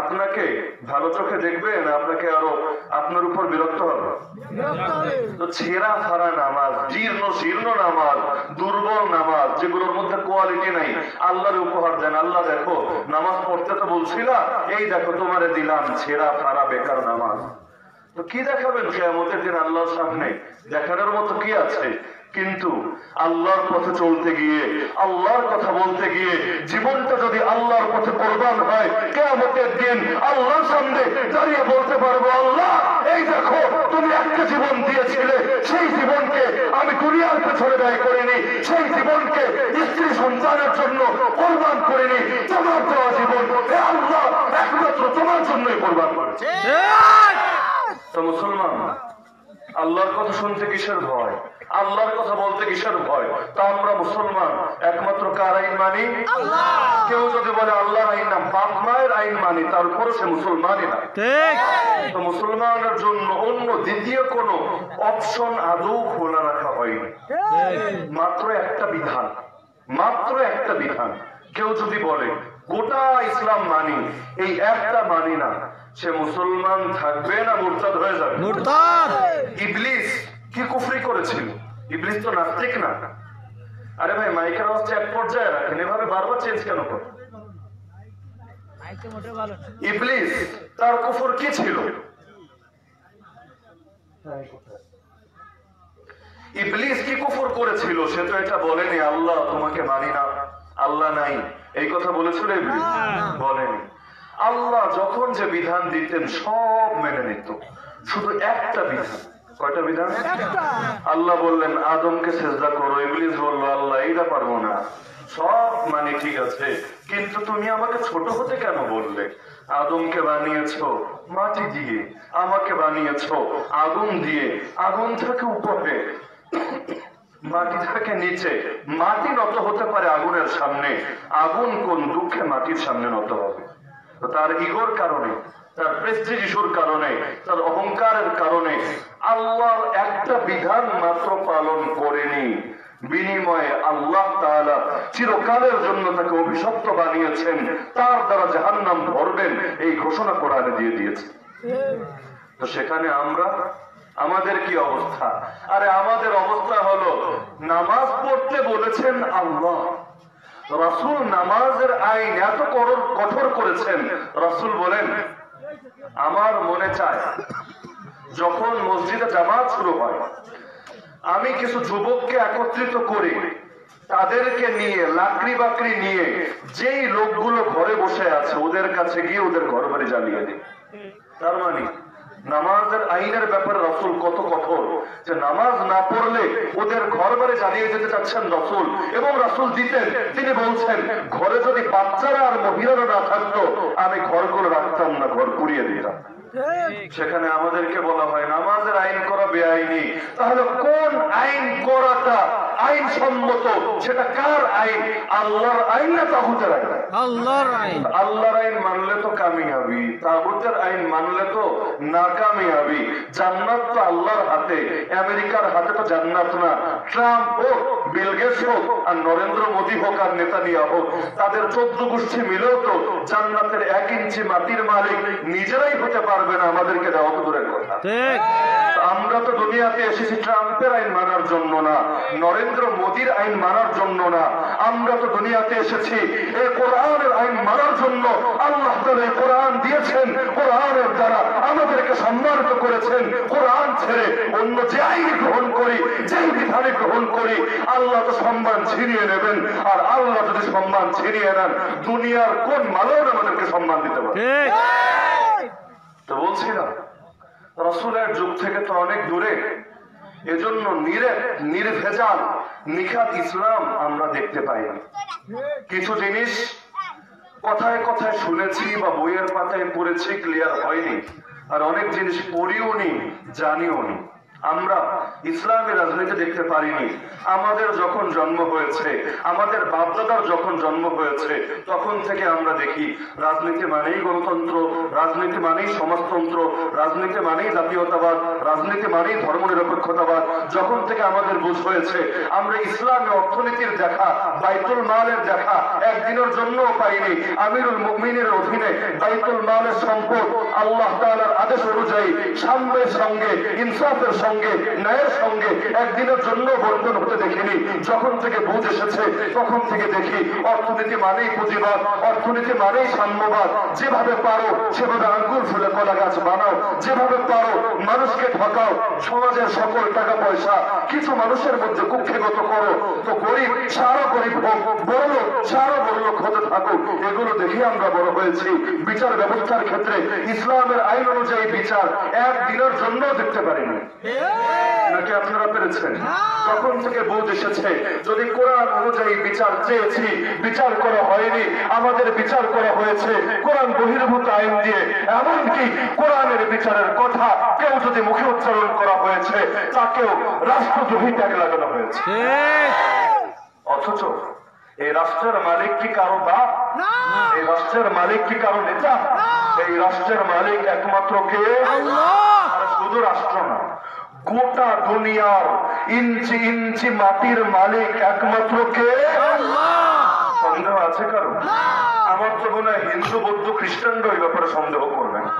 আপনাকে ভালো চোখে দেখবে না আপনাকে আরও আপনার উপর বিরক্ত হবে? তো ছেঁড়া ফাড়া নামাজ, জীর্ণ শীর্ণ নামাজ, দুর্বল নামাজ, যেগুলোর মধ্যে কোয়ালিটি নাই, আল্লাহর উপহার দেন। আল্লাহ দেখো, নামাজ পড়তে তো বলছিলা এই দেখো তোমারে দিলাম ছেঁড়া ফাড়া বেকার নামাজ। তো কি দেখাবেন? কেয়ামতের দিন আল্লাহর সামনে দেখানোর মতো কি আছে? কিন্তু আল্লাহর পথে চলতে গিয়ে আল্লাহর কথা বলতে গিয়ে জীবনটা যদি আল্লাহর পথে কোরবান হয় কেয়ামতের দিন আল্লাহর সামনে দাঁড়িয়ে বলতে পারব আল্লাহ এই দেখো তুমি একটা জীবন দিয়েছিলে সেই জীবনকে আমি দুনিয়ার পেছনে ব্যয় করিনি সেই জীবনকে স্ত্রী সন্তানের জন্য কোরবান করিনি তোমার দেওয়া জীবন হে আল্লাহ একমাত্র তোমার জন্যই কোরবান করেছে। মুসলমান আল্লাহর কথা শুনতে কিসের ভয়? আল্লাহর কথা বলতে কিসের ভয়? তা আমরা মুসলমান একমাত্র কার আইন মানি? কেউ যদি বলে আল্লাহর আইন না বাপ মায়ের আইন মানি তারপরে সে মুসলমানই না। তো মুসলমানের জন্য অন্য দ্বিতীয় কোন অপশন আদৌ খোলা রাখা হয়নি। মাত্র একটা বিধান মাত্র একটা বিধান। কেউ যদি বলে গোটা ইসলাম মানি এই একটা মানি না সে মুসলমান থাকবে না মুরতাদ হয়ে যাবে? মুরতাদ! ইবলিস কি কুফরি করেছিল? ইবলিস তো নাস্তিক না। আরে ভাই মাইকের আওয়াজটা এক পর্যায়ে রাখেন। এভাবে বারবার চেঞ্জ কেন করেন ইবলিস তার কুফর কি ছিল? ইবলিস কি কুফর করেছিল? সে তো এটা বলেনি। আল্লাহ তোমাকে মানি না। আল্লাহ নাই। এই কথা বলেছিল ইবলিস? বলেনি। আল্লাহ যখন যে বিধান দিতেন সব মেনে নিত। শুধু একটা বিধান। কয়টা বিধান? আল্লাহ বললেন আদমকে সেজদা করো। ইবলিস বলল আল্লাহ এইটা পারব না। সব মানে ঠিক আছে কিন্তু তুমি আমাকে ছোট হতে কেন বললে? আদমকে বানিয়েছো মাটি দিয়ে আমাকে বানিয়েছো আগুন দিয়ে আগুন থাকে উপরে মাটি থাকে নিচে। মাটি নত হতে পারে আগুনের সামনে। আগুন কোন দুঃখে মাটির সামনে নত হবে? তার ইগোর কারণে, তার প্রেস্টিজ ইস্যুর কারণে, তার অহংকারের কারণে আল্লাহর একটা বিধান মাত্র পালন করেনি। বিনিময়ে আল্লাহ চিরকালের জন্য তাকে অভিশপ্ত বানিয়েছেন, তার দ্বারা জাহান্নাম ভরবেন, এই ঘোষণা কোরআনে দিয়ে দিয়েছে। তো সেখানে আমরা, আমাদের কি অবস্থা? আরে আমাদের অবস্থা হলো, নামাজ পড়তে বলেছেন আল্লাহ। রাসূল নামাজের আইন এত কঠোর কঠোর করেছেন, রাসূল বলেন, আমার মনে চায়, যখন মসজিদে জামাত শুরু হয়, আমি কিছু যুবককে একত্রিত করে তাদেরকে নিয়ে লাকড়ি বাকড়ি নিয়ে, যেই লোকগুলো ঘরে বসে আছে, ওদের কাছে গিয়ে ওদের ঘর বাড়ি জ্বালিয়ে দিই। তার মানে আইনের ব্যাপারে রসুল কত কঠোর যে নামাজ না পড়লে ওদের ঘর বাড়ি জ্বালিয়ে যেতে চাচ্ছেন রসুল এবং রসুল দিতেন। তিনি বলছেন, ঘরে যদি বাচ্চারা আর মহিলারা না থাকতো, আমি ঘরগুলো রাখতাম না, ঘর পুড়িয়ে দিতাম। সেখানে আমাদেরকে বলা হয়, নামাজের আইন করা বেআইনি। তাহলে কোন আইন করাটা আইন সম্মত সেটা কার আইন? আল্লাহর আইন না তাহুতের আইন? আল্লাহর আইন। আল্লাহর আইন মানলে তো কামিয়াবি তাগুতের আইন মানলে তো নাকামিয়াবি। জান্নাত তো আল্লাহর হাতে আমেরিকার হাতে তো জান্নাত না। ট্রাম্প হোক বিল গেটস হোক আর নরেন্দ্র মোদী হোক আর নেতানিয়া হোক তাদের চোদ্দ গোষ্ঠী মিলেও তো জান্নাতের এক ইঞ্চি মাটির মালিক নিজেরাই হতে পারবে না আমাদেরকে দেওয়া তো দূরের কথা। ঠিক। আমরা তো দুনিয়াতে এসেছি ট্রাম্পের আইন মানার জন্য না নরেন্দ্র মোদীর আইন মানার জন্য না। আমরা তো দুনিয়াতে এসেছি এই কোরআনের আইন মানার জন্য। আল্লাহ এই কোরআন দিয়েছেন কোরআনের দ্বারা আমাদেরকে সম্মানিত করেছেন। কোরআন ছেড়ে অন্য যে আইন গ্রহণ করি যেই বিধানে গ্রহণ করি আল্লাহ তো সম্মান ছিনিয়ে নেবেন। আর আল্লাহ যদি সম্মান ছিনিয়ে নেন দুনিয়ার কোন মানব আমাদেরকে সম্মান দিতে পারে তো বলছিলাম রসুলের যুগ থেকে তো অনেক দূরে। এজন্য নিরে নির্ভেজাল, নিখাত ইসলাম আমরা দেখতে পাই না। কিছু জিনিস কথায় কথায় শুনেছি বা বইয়ের পাতায় পড়েছি ক্লিয়ার হয়নি। আর অনেক জিনিস পড়িও নি, জানিও নি। আমরা ইসলামের রাজনীতি দেখতে পারিনি। আমাদের যখন জন্ম হয়েছে, আমাদের বাপদাদার যখন জন্ম হয়েছে, তখন থেকে আমরা দেখি, রাজনীতি মানেই গণতন্ত্র, রাজনীতি মানেই সমাজতন্ত্র, রাজনীতি মানেই জাতীয়তাবাদ, রাজনীতি মানেই ধর্মনিরপেক্ষতাবাদ। যখন থেকে আমাদের বুঝ হয়েছে, আমরা ইসলামে অর্থনীতির দেখা, বাইতুল মালের দেখা, একদিনের জন্য পাইনি। আমিরুল মুমিনের অধীনে বাইতুল মালের সম্পদ আল্লাহ তাআলার আদেশ অনুযায়ী সাম্যের সঙ্গে, ইনসাফের সঙ্গে সঙ্গে, ন্যায়ের সঙ্গে একদিনের জন্য বন্টন হতে দেখিনি। যখন থেকে বুঝ এসেছে, তখন থেকে দেখি অর্থনীতি মানেই পুঁজিবাদ, অর্থনীতি মানেই সাম্যবাদ। যেভাবে পারো, সেভাবে আঙ্গুল ফুলে কলা গাছ বানাও। যেভাবে পারো, মানুষকে ঠকাও। সমাজের সকল টাকা পয়সা কিছু মানুষের মধ্যে কুক্ষিগত করো। তো গরিব সারও গরিব হোক, বড় সারও বড় হতে থাকুক, এগুলো দেখে আমরা বড় হয়েছি। বিচার ব্যবস্থার ক্ষেত্রে ইসলামের আইন অনুযায়ী বিচার একদিনের জন্য দেখতে পারিনি। নাকি আপনারা পেরেছেন? তখন থেকে বোধ এসেছে যদি কোরআন অনুযায়ী বিচার চেয়েছি বিচার করা হয়নি আমাদের বিচার করা হয়েছে কোরআন বহির্ভূত আইন দিয়ে এমনকি কোরআনের বিচারের কথা কেউ যদি মুখে উচ্চারণ করা হয়েছে তাকেও রাষ্ট্রদ্রোহী ট্যাগ লাগানো হয়েছে। অথচ এই রাষ্ট্রের মালিক কি কারও বাপ? এই রাষ্ট্রের মালিক কি কারও নেতা? এই রাষ্ট্রের মালিক একমাত্র কে? শুধু রাষ্ট্র না গোটা দুনিয়ার ইঞ্চি ইঞ্চি মাটির মালিক একমাত্র কে? সন্দেহ আছে কারও? আমার তো মনে হয় হিন্দু বৌদ্ধ খ্রিস্টানরা ওই ব্যাপারে সন্দেহ করবে। না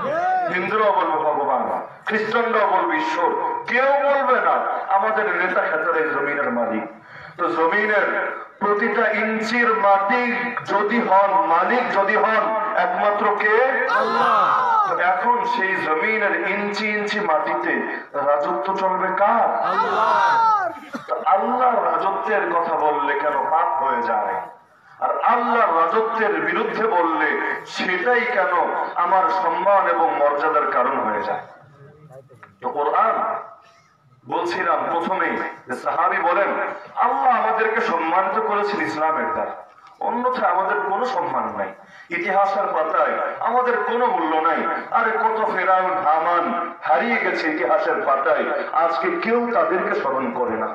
হিন্দুরাও বলবে ভগবান খ্রিস্টানরাও বলবে ঈশ্বর। কেউ বলবে না আমাদের নেতা খেতার এই জমিনের মালিক। তো জমিনের প্রতিটা ইঞ্চির মাটি যদি হন মালিক যদি হন একমাত্র কে? তো এখন সেই জমিনের ইঞ্চি ইঞ্চি মাটিতে রাজত্ব চলবে কার? আল্লাহর। রাজত্বের কথা বললে কেন পাপ হয়ে যায়? আর আল্লাহর রাজত্বের বিরুদ্ধে বললে সেটাই কেন আমার সম্মান এবং মর্যাদার কারণ হয়ে যায়? তো কোরআন বলছিলাম প্রথমেই সাহাবি বলেন আল্লাহ আমাদেরকে সম্মানিত করেছেন ইসলামের দ্বারা। অন্যথায় আমাদের কোনো সম্মান নাই। ইতিহাসের পাতায় আমাদের কোনো মূল্য নাই। আরে কত ফেরাউন, হামান হারিয়ে গেছে ইতিহাসের পাতায়। আজকে কেউ তাদেরকে স্মরণ করে না।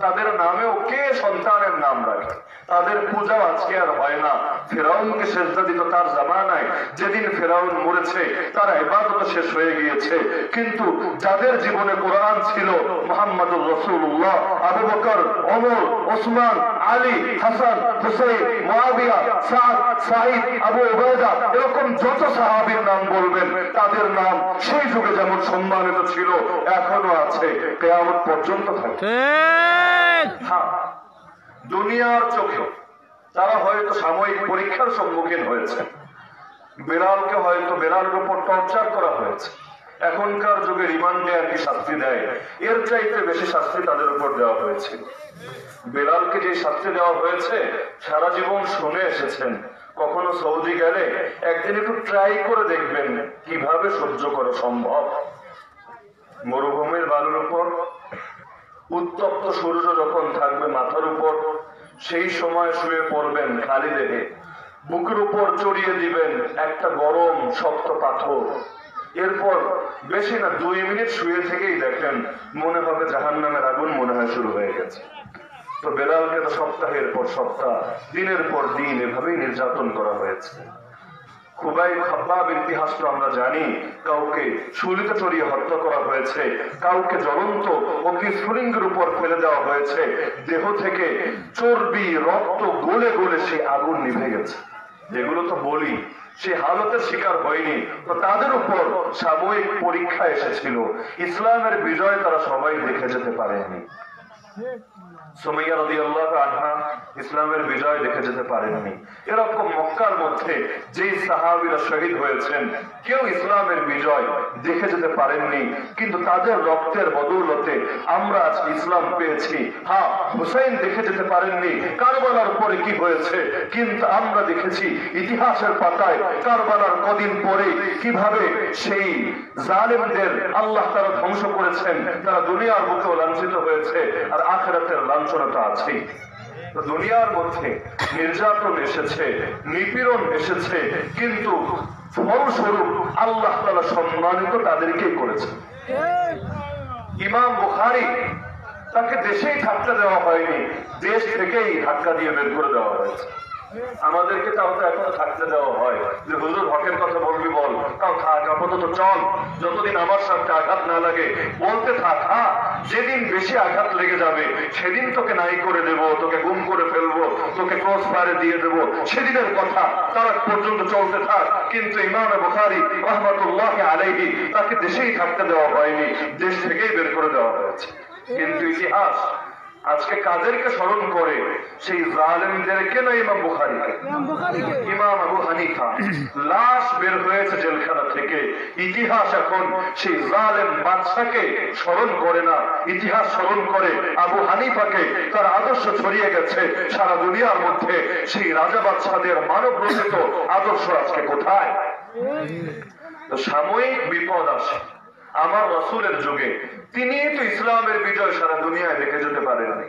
তাদের নামেও কে সন্তানের নাম রাখে? তাদের পূজা আজকে আর হয় না। ফেরাউনকে সেজদা দিত তার জামানায়। যেদিন ফেরাউন মরেছে, তার ইবাদত শেষ হয়ে গিয়েছে। কিন্তু যাদের জীবনে কোরআন ছিল, মোহাম্মদুর রসুল্লাহ আবু বকর অমর ওসমান আলী হাসান হুসেন মুয়াবিয়া সাদ সাহিদ আবু উবায়দা এরকম যত সাহাবীর নাম বলবেন তাদের নাম সেই যুগে যেমন সম্মানিত ছিল এখনও আছে কেয়ামত পর্যন্ত থাকে হ্যাঁ দুনিয়ার চোখে তারা হয়তো সাময়িক পরীক্ষার সম্মুখীন হয়েছে। বেলালকে হয়তো বেলালের উপর টর্চার করা হয়েছে। এখনকার যুগে রিমান্ডে আর কি শাস্তি দেয়, এর চাইতে বেশি শাস্তি তাদের উপর দেওয়া হয়েছে। বেলালকে যে শাস্তি দেওয়া হয়েছে, সারা জীবন শুনে এসেছেন। কখনো সৌদি গেলে একদিন একটু ট্রাই করে দেখবেন কীভাবে সহ্য করা সম্ভব। মরুভূমির বালুর উপর, উত্তপ্ত সূর্য যখন থাকবে মাথার উপর, সেই সময় শুয়ে পড়বেন খালি দেহে। বুকের উপর চড়িয়ে দিবেন একটা গরম, শক্ত পাথর। এরপর বেশি না, দুই মিনিট শুয়ে থেকেই দেখেন মনে হবে জাহান নামের আগুন মনে হয় শুরু হয়ে গেছে। তো বেলালকে তো সপ্তাহের পর সপ্তাহ, দিনের পর দিন এভাবেই নির্যাতন করা হয়েছে। খুবাই খাব্বাব ইতিহাস তো আমরা জানি, কাউকে শুলিতে চড়িয়ে হত্যা করা হয়েছে, কাউকে জ্বলন্ত অগ্নিস্ফুলিঙ্গের উপর ফেলে দেওয়া হয়েছে, দেহ থেকে চর্বি, রক্ত গলে গলে সে আগুন নিভে গেছে। যেগুলো তো বলি সে হালতের শিকার হয়নি। তো তাদের উপর সাময়িক পরীক্ষা এসেছিল। ইসলামের বিজয় তারা সবাই দেখে যেতে পারেনি। ইসলাম পেয়েছি। হ্যাঁ হুসাইন দেখে যেতে পারেননি, কারবালার পরে কি হয়েছে, কিন্তু আমরা দেখেছি ইতিহাসের পাতায় কারবালার কদিন পরে কীভাবে সেই জালেমদের আল্লাহ তারা ধ্বংস করেছেন, তারা দুনিয়ার মুখেও লাঞ্ছিত হয়েছে আর আখেরাতের তো আছেই দুনিয়ার মধ্যে নির্যাতন এসেছে, নিপীড়ন এসেছে, কিন্তু ফলস্বরূপ আল্লাহ তালা সম্মানিত তাদেরকেই করেছে ইমাম বুখারি তাকে দেশেই ধাক্কা দেওয়া হয়নি, দেশ থেকেই ধাক্কা দিয়ে বের করে দেওয়া হয়েছে। আমাদেরকে তাও তো এখনও থাকতে দেওয়া হয়। যে হুজুর হকের কথা বলবি বল। তাও থাক, আপাতত চল। যতদিন আমার সাথে আঘাত না লাগে, বলতে থাক হ্যাঁ যেদিন বেশি আঘাত লেগে যাবে, সেদিন তোকে নাই করে দেব, তোকে গুম করে ফেলব, তোকে ক্রস ফায়ারে দিয়ে দেব। সেদিনের কথা তার পর্যন্ত চলতে থাক। কিন্তু ইমাম বুখারি রহমতুল্লাহ আলাইহি তাকে দেশেই থাকতে দেওয়া হয়নি, দেশ থেকেই বের করে দেওয়া হয়েছে। কিন্তু ইতিহাস আজকে কাদেরকে স্মরণ করে সেই জালেমদেরকে না ইমাম বুখারিকে? ইমাম আবু হানিফা। লাশ বের হয়েছে জেলখানা থেকে। ইতিহাস এখন সেই জালেম বাদশাকে স্মরণ করে না। ইতিহাস স্মরণ করে আবু হানিফাকে। তার আদর্শ ছড়িয়ে গেছে সারা দুনিয়ার মধ্যে। সেই রাজা বাদশাদের মানব রচিত আদর্শ আজকে কোথায়? তো সাময়িক বিপদ আসে। আমার রসুলের যুগে। তিনি তো ইসলামের বিজয় সারা দুনিয়ায় দেখে যেতে পারেননি।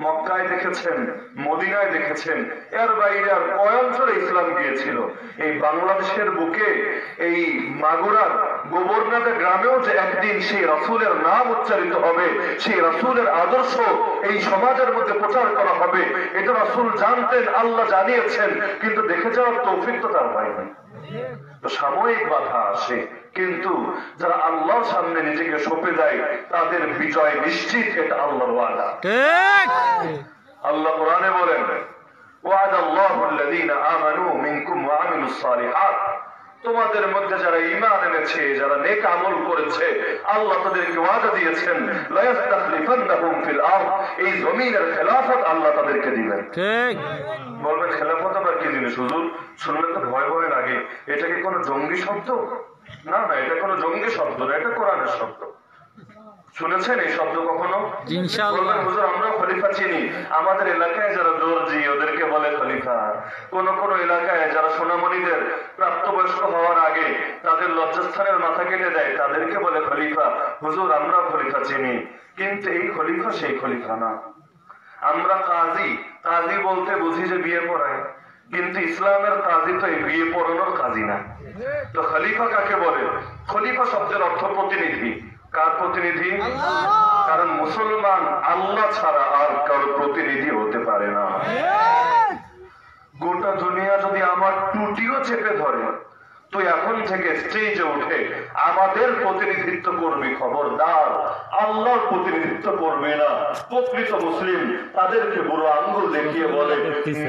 মক্কায় দেখেছেন, মদিনায় দেখেছেন, এর বাইরে আর কয় অঞ্চলে ইসলাম গিয়েছিল। এই বাংলাদেশের বুকে, এই মাগুরার গোবরনাথা গ্রামেও যে একদিন সেই রসুলের নাম উচ্চারিত হবে, সেই রসুলের আদর্শ এই সমাজের মধ্যে প্রচার করা হবে, এটা রসুল জানতেন, আল্লাহ জানিয়েছেন, কিন্তু দেখে যাওয়ার তৌফিক তো তার হয়নি। তো সাময়িক বাধা আসে। কিন্তু যারা আল্লাহর সামনে নিজেকে সঁপে দেয় তাদের বিজয় নিশ্চিত এটা আল্লাহর ওয়াদা। ঠিক। আল্লাহ কোরআনে বলেন ওয়াদ আমানু মিনকুম ওয়া আমিলুস সালিহাত। তোমাদের মধ্যে যারা ঈমান এনেছে যারা নেক আমল করেছে আল্লাহ তাদেরকে ওয়াদা দিয়েছেন লা ইস্তাখলিফান্নাহুম ফিল আরদ। এই জমিনের খেলাফত আল্লাহ তাদেরকে দিবেন। ঠিক। বলবেন খেলাফত কি জিনিস? হুজুর শুনলে তো ভয় ভয় লাগে। এটা কি কোনো জঙ্গি শব্দ? না না এটা কোনো জঙ্গি শব্দ না এটা কোরআনের শব্দ। শুনেছেন এই শব্দ কখনো? হুজুর আমরাও খলিফা চিনি। আমাদের এলাকায় যারা দর্জি ওদেরকে বলে খলিফা। কোন কোন এলাকায় যারা সোনামণিদের প্রাপ্তবয়স্ক হওয়ার আগে তাদের লজ্জাস্থানের মাথা কেটে দেয় তাদেরকে বলে খলিফা। হুজুর আমরা খলিফা চিনি। কিন্তু এই খলিফা সেই খলিফা না। আমরা কাজী। কাজী বলতে বুঝি যে বিয়ে পড়ায়। কিন্তু ইসলামের কাজই তো এই বিয়ে পড়ানোর কাজই না। তো খলিফা কাকে বলে? খলিফা শব্দের অর্থ প্রতিনিধি। কার প্রতিনিধি? কারণ মুসলমান আল্লাহ ছাড়া আর কারও প্রতিনিধি হতে পারে না। গোটা দুনিয়া যদি আমার টুটিও চেপে ধরে তুই এখন থেকে স্টেজে উঠে আমাদের প্রতিনিধিত্ব করবি, খবরদার। আল্লাহর প্রতিনিধিত্ব করবে না। প্রকৃত মুসলিম তাদেরকে বুড়ো আঙ্গুল দেখিয়ে বলে,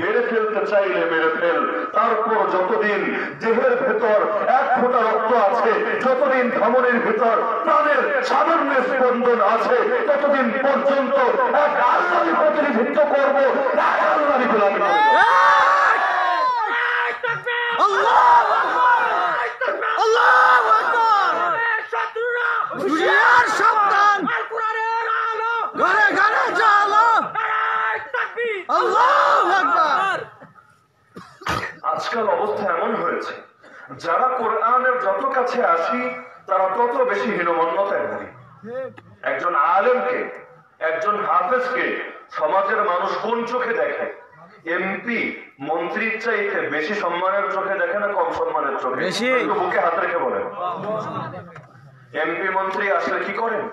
মেরে ফেলতে চাইলে মেরে ফেল। তারপর যতদিন দেহের ভেতর এক ফোঁটা রক্ত আছে, যতদিন ধমনের ভেতর প্রাণের সাধারণ স্পন্দন আছে, ততদিন পর্যন্ত এক আল্লাহর প্রতিনিধিত্ব করব, এক আল্লাহর গোলামি করব। আজকাল অবস্থা এমন হয়েছে, যারা কোরআনের যত কাছে আসি, তারা তত বেশি হীনমন্যতায় ভুগি একজন আলেমকে, একজন হাফেজকে সমাজের মানুষ কোন চোখে দেখে? এমপি মন্ত্রীর চাইতে বেশি সম্মানের চোখে দেখে না কম সম্মানের চোখে? বেশি। বুকে হাত রেখে বলেন। এমপি মন্ত্রী আসলে কি করেন?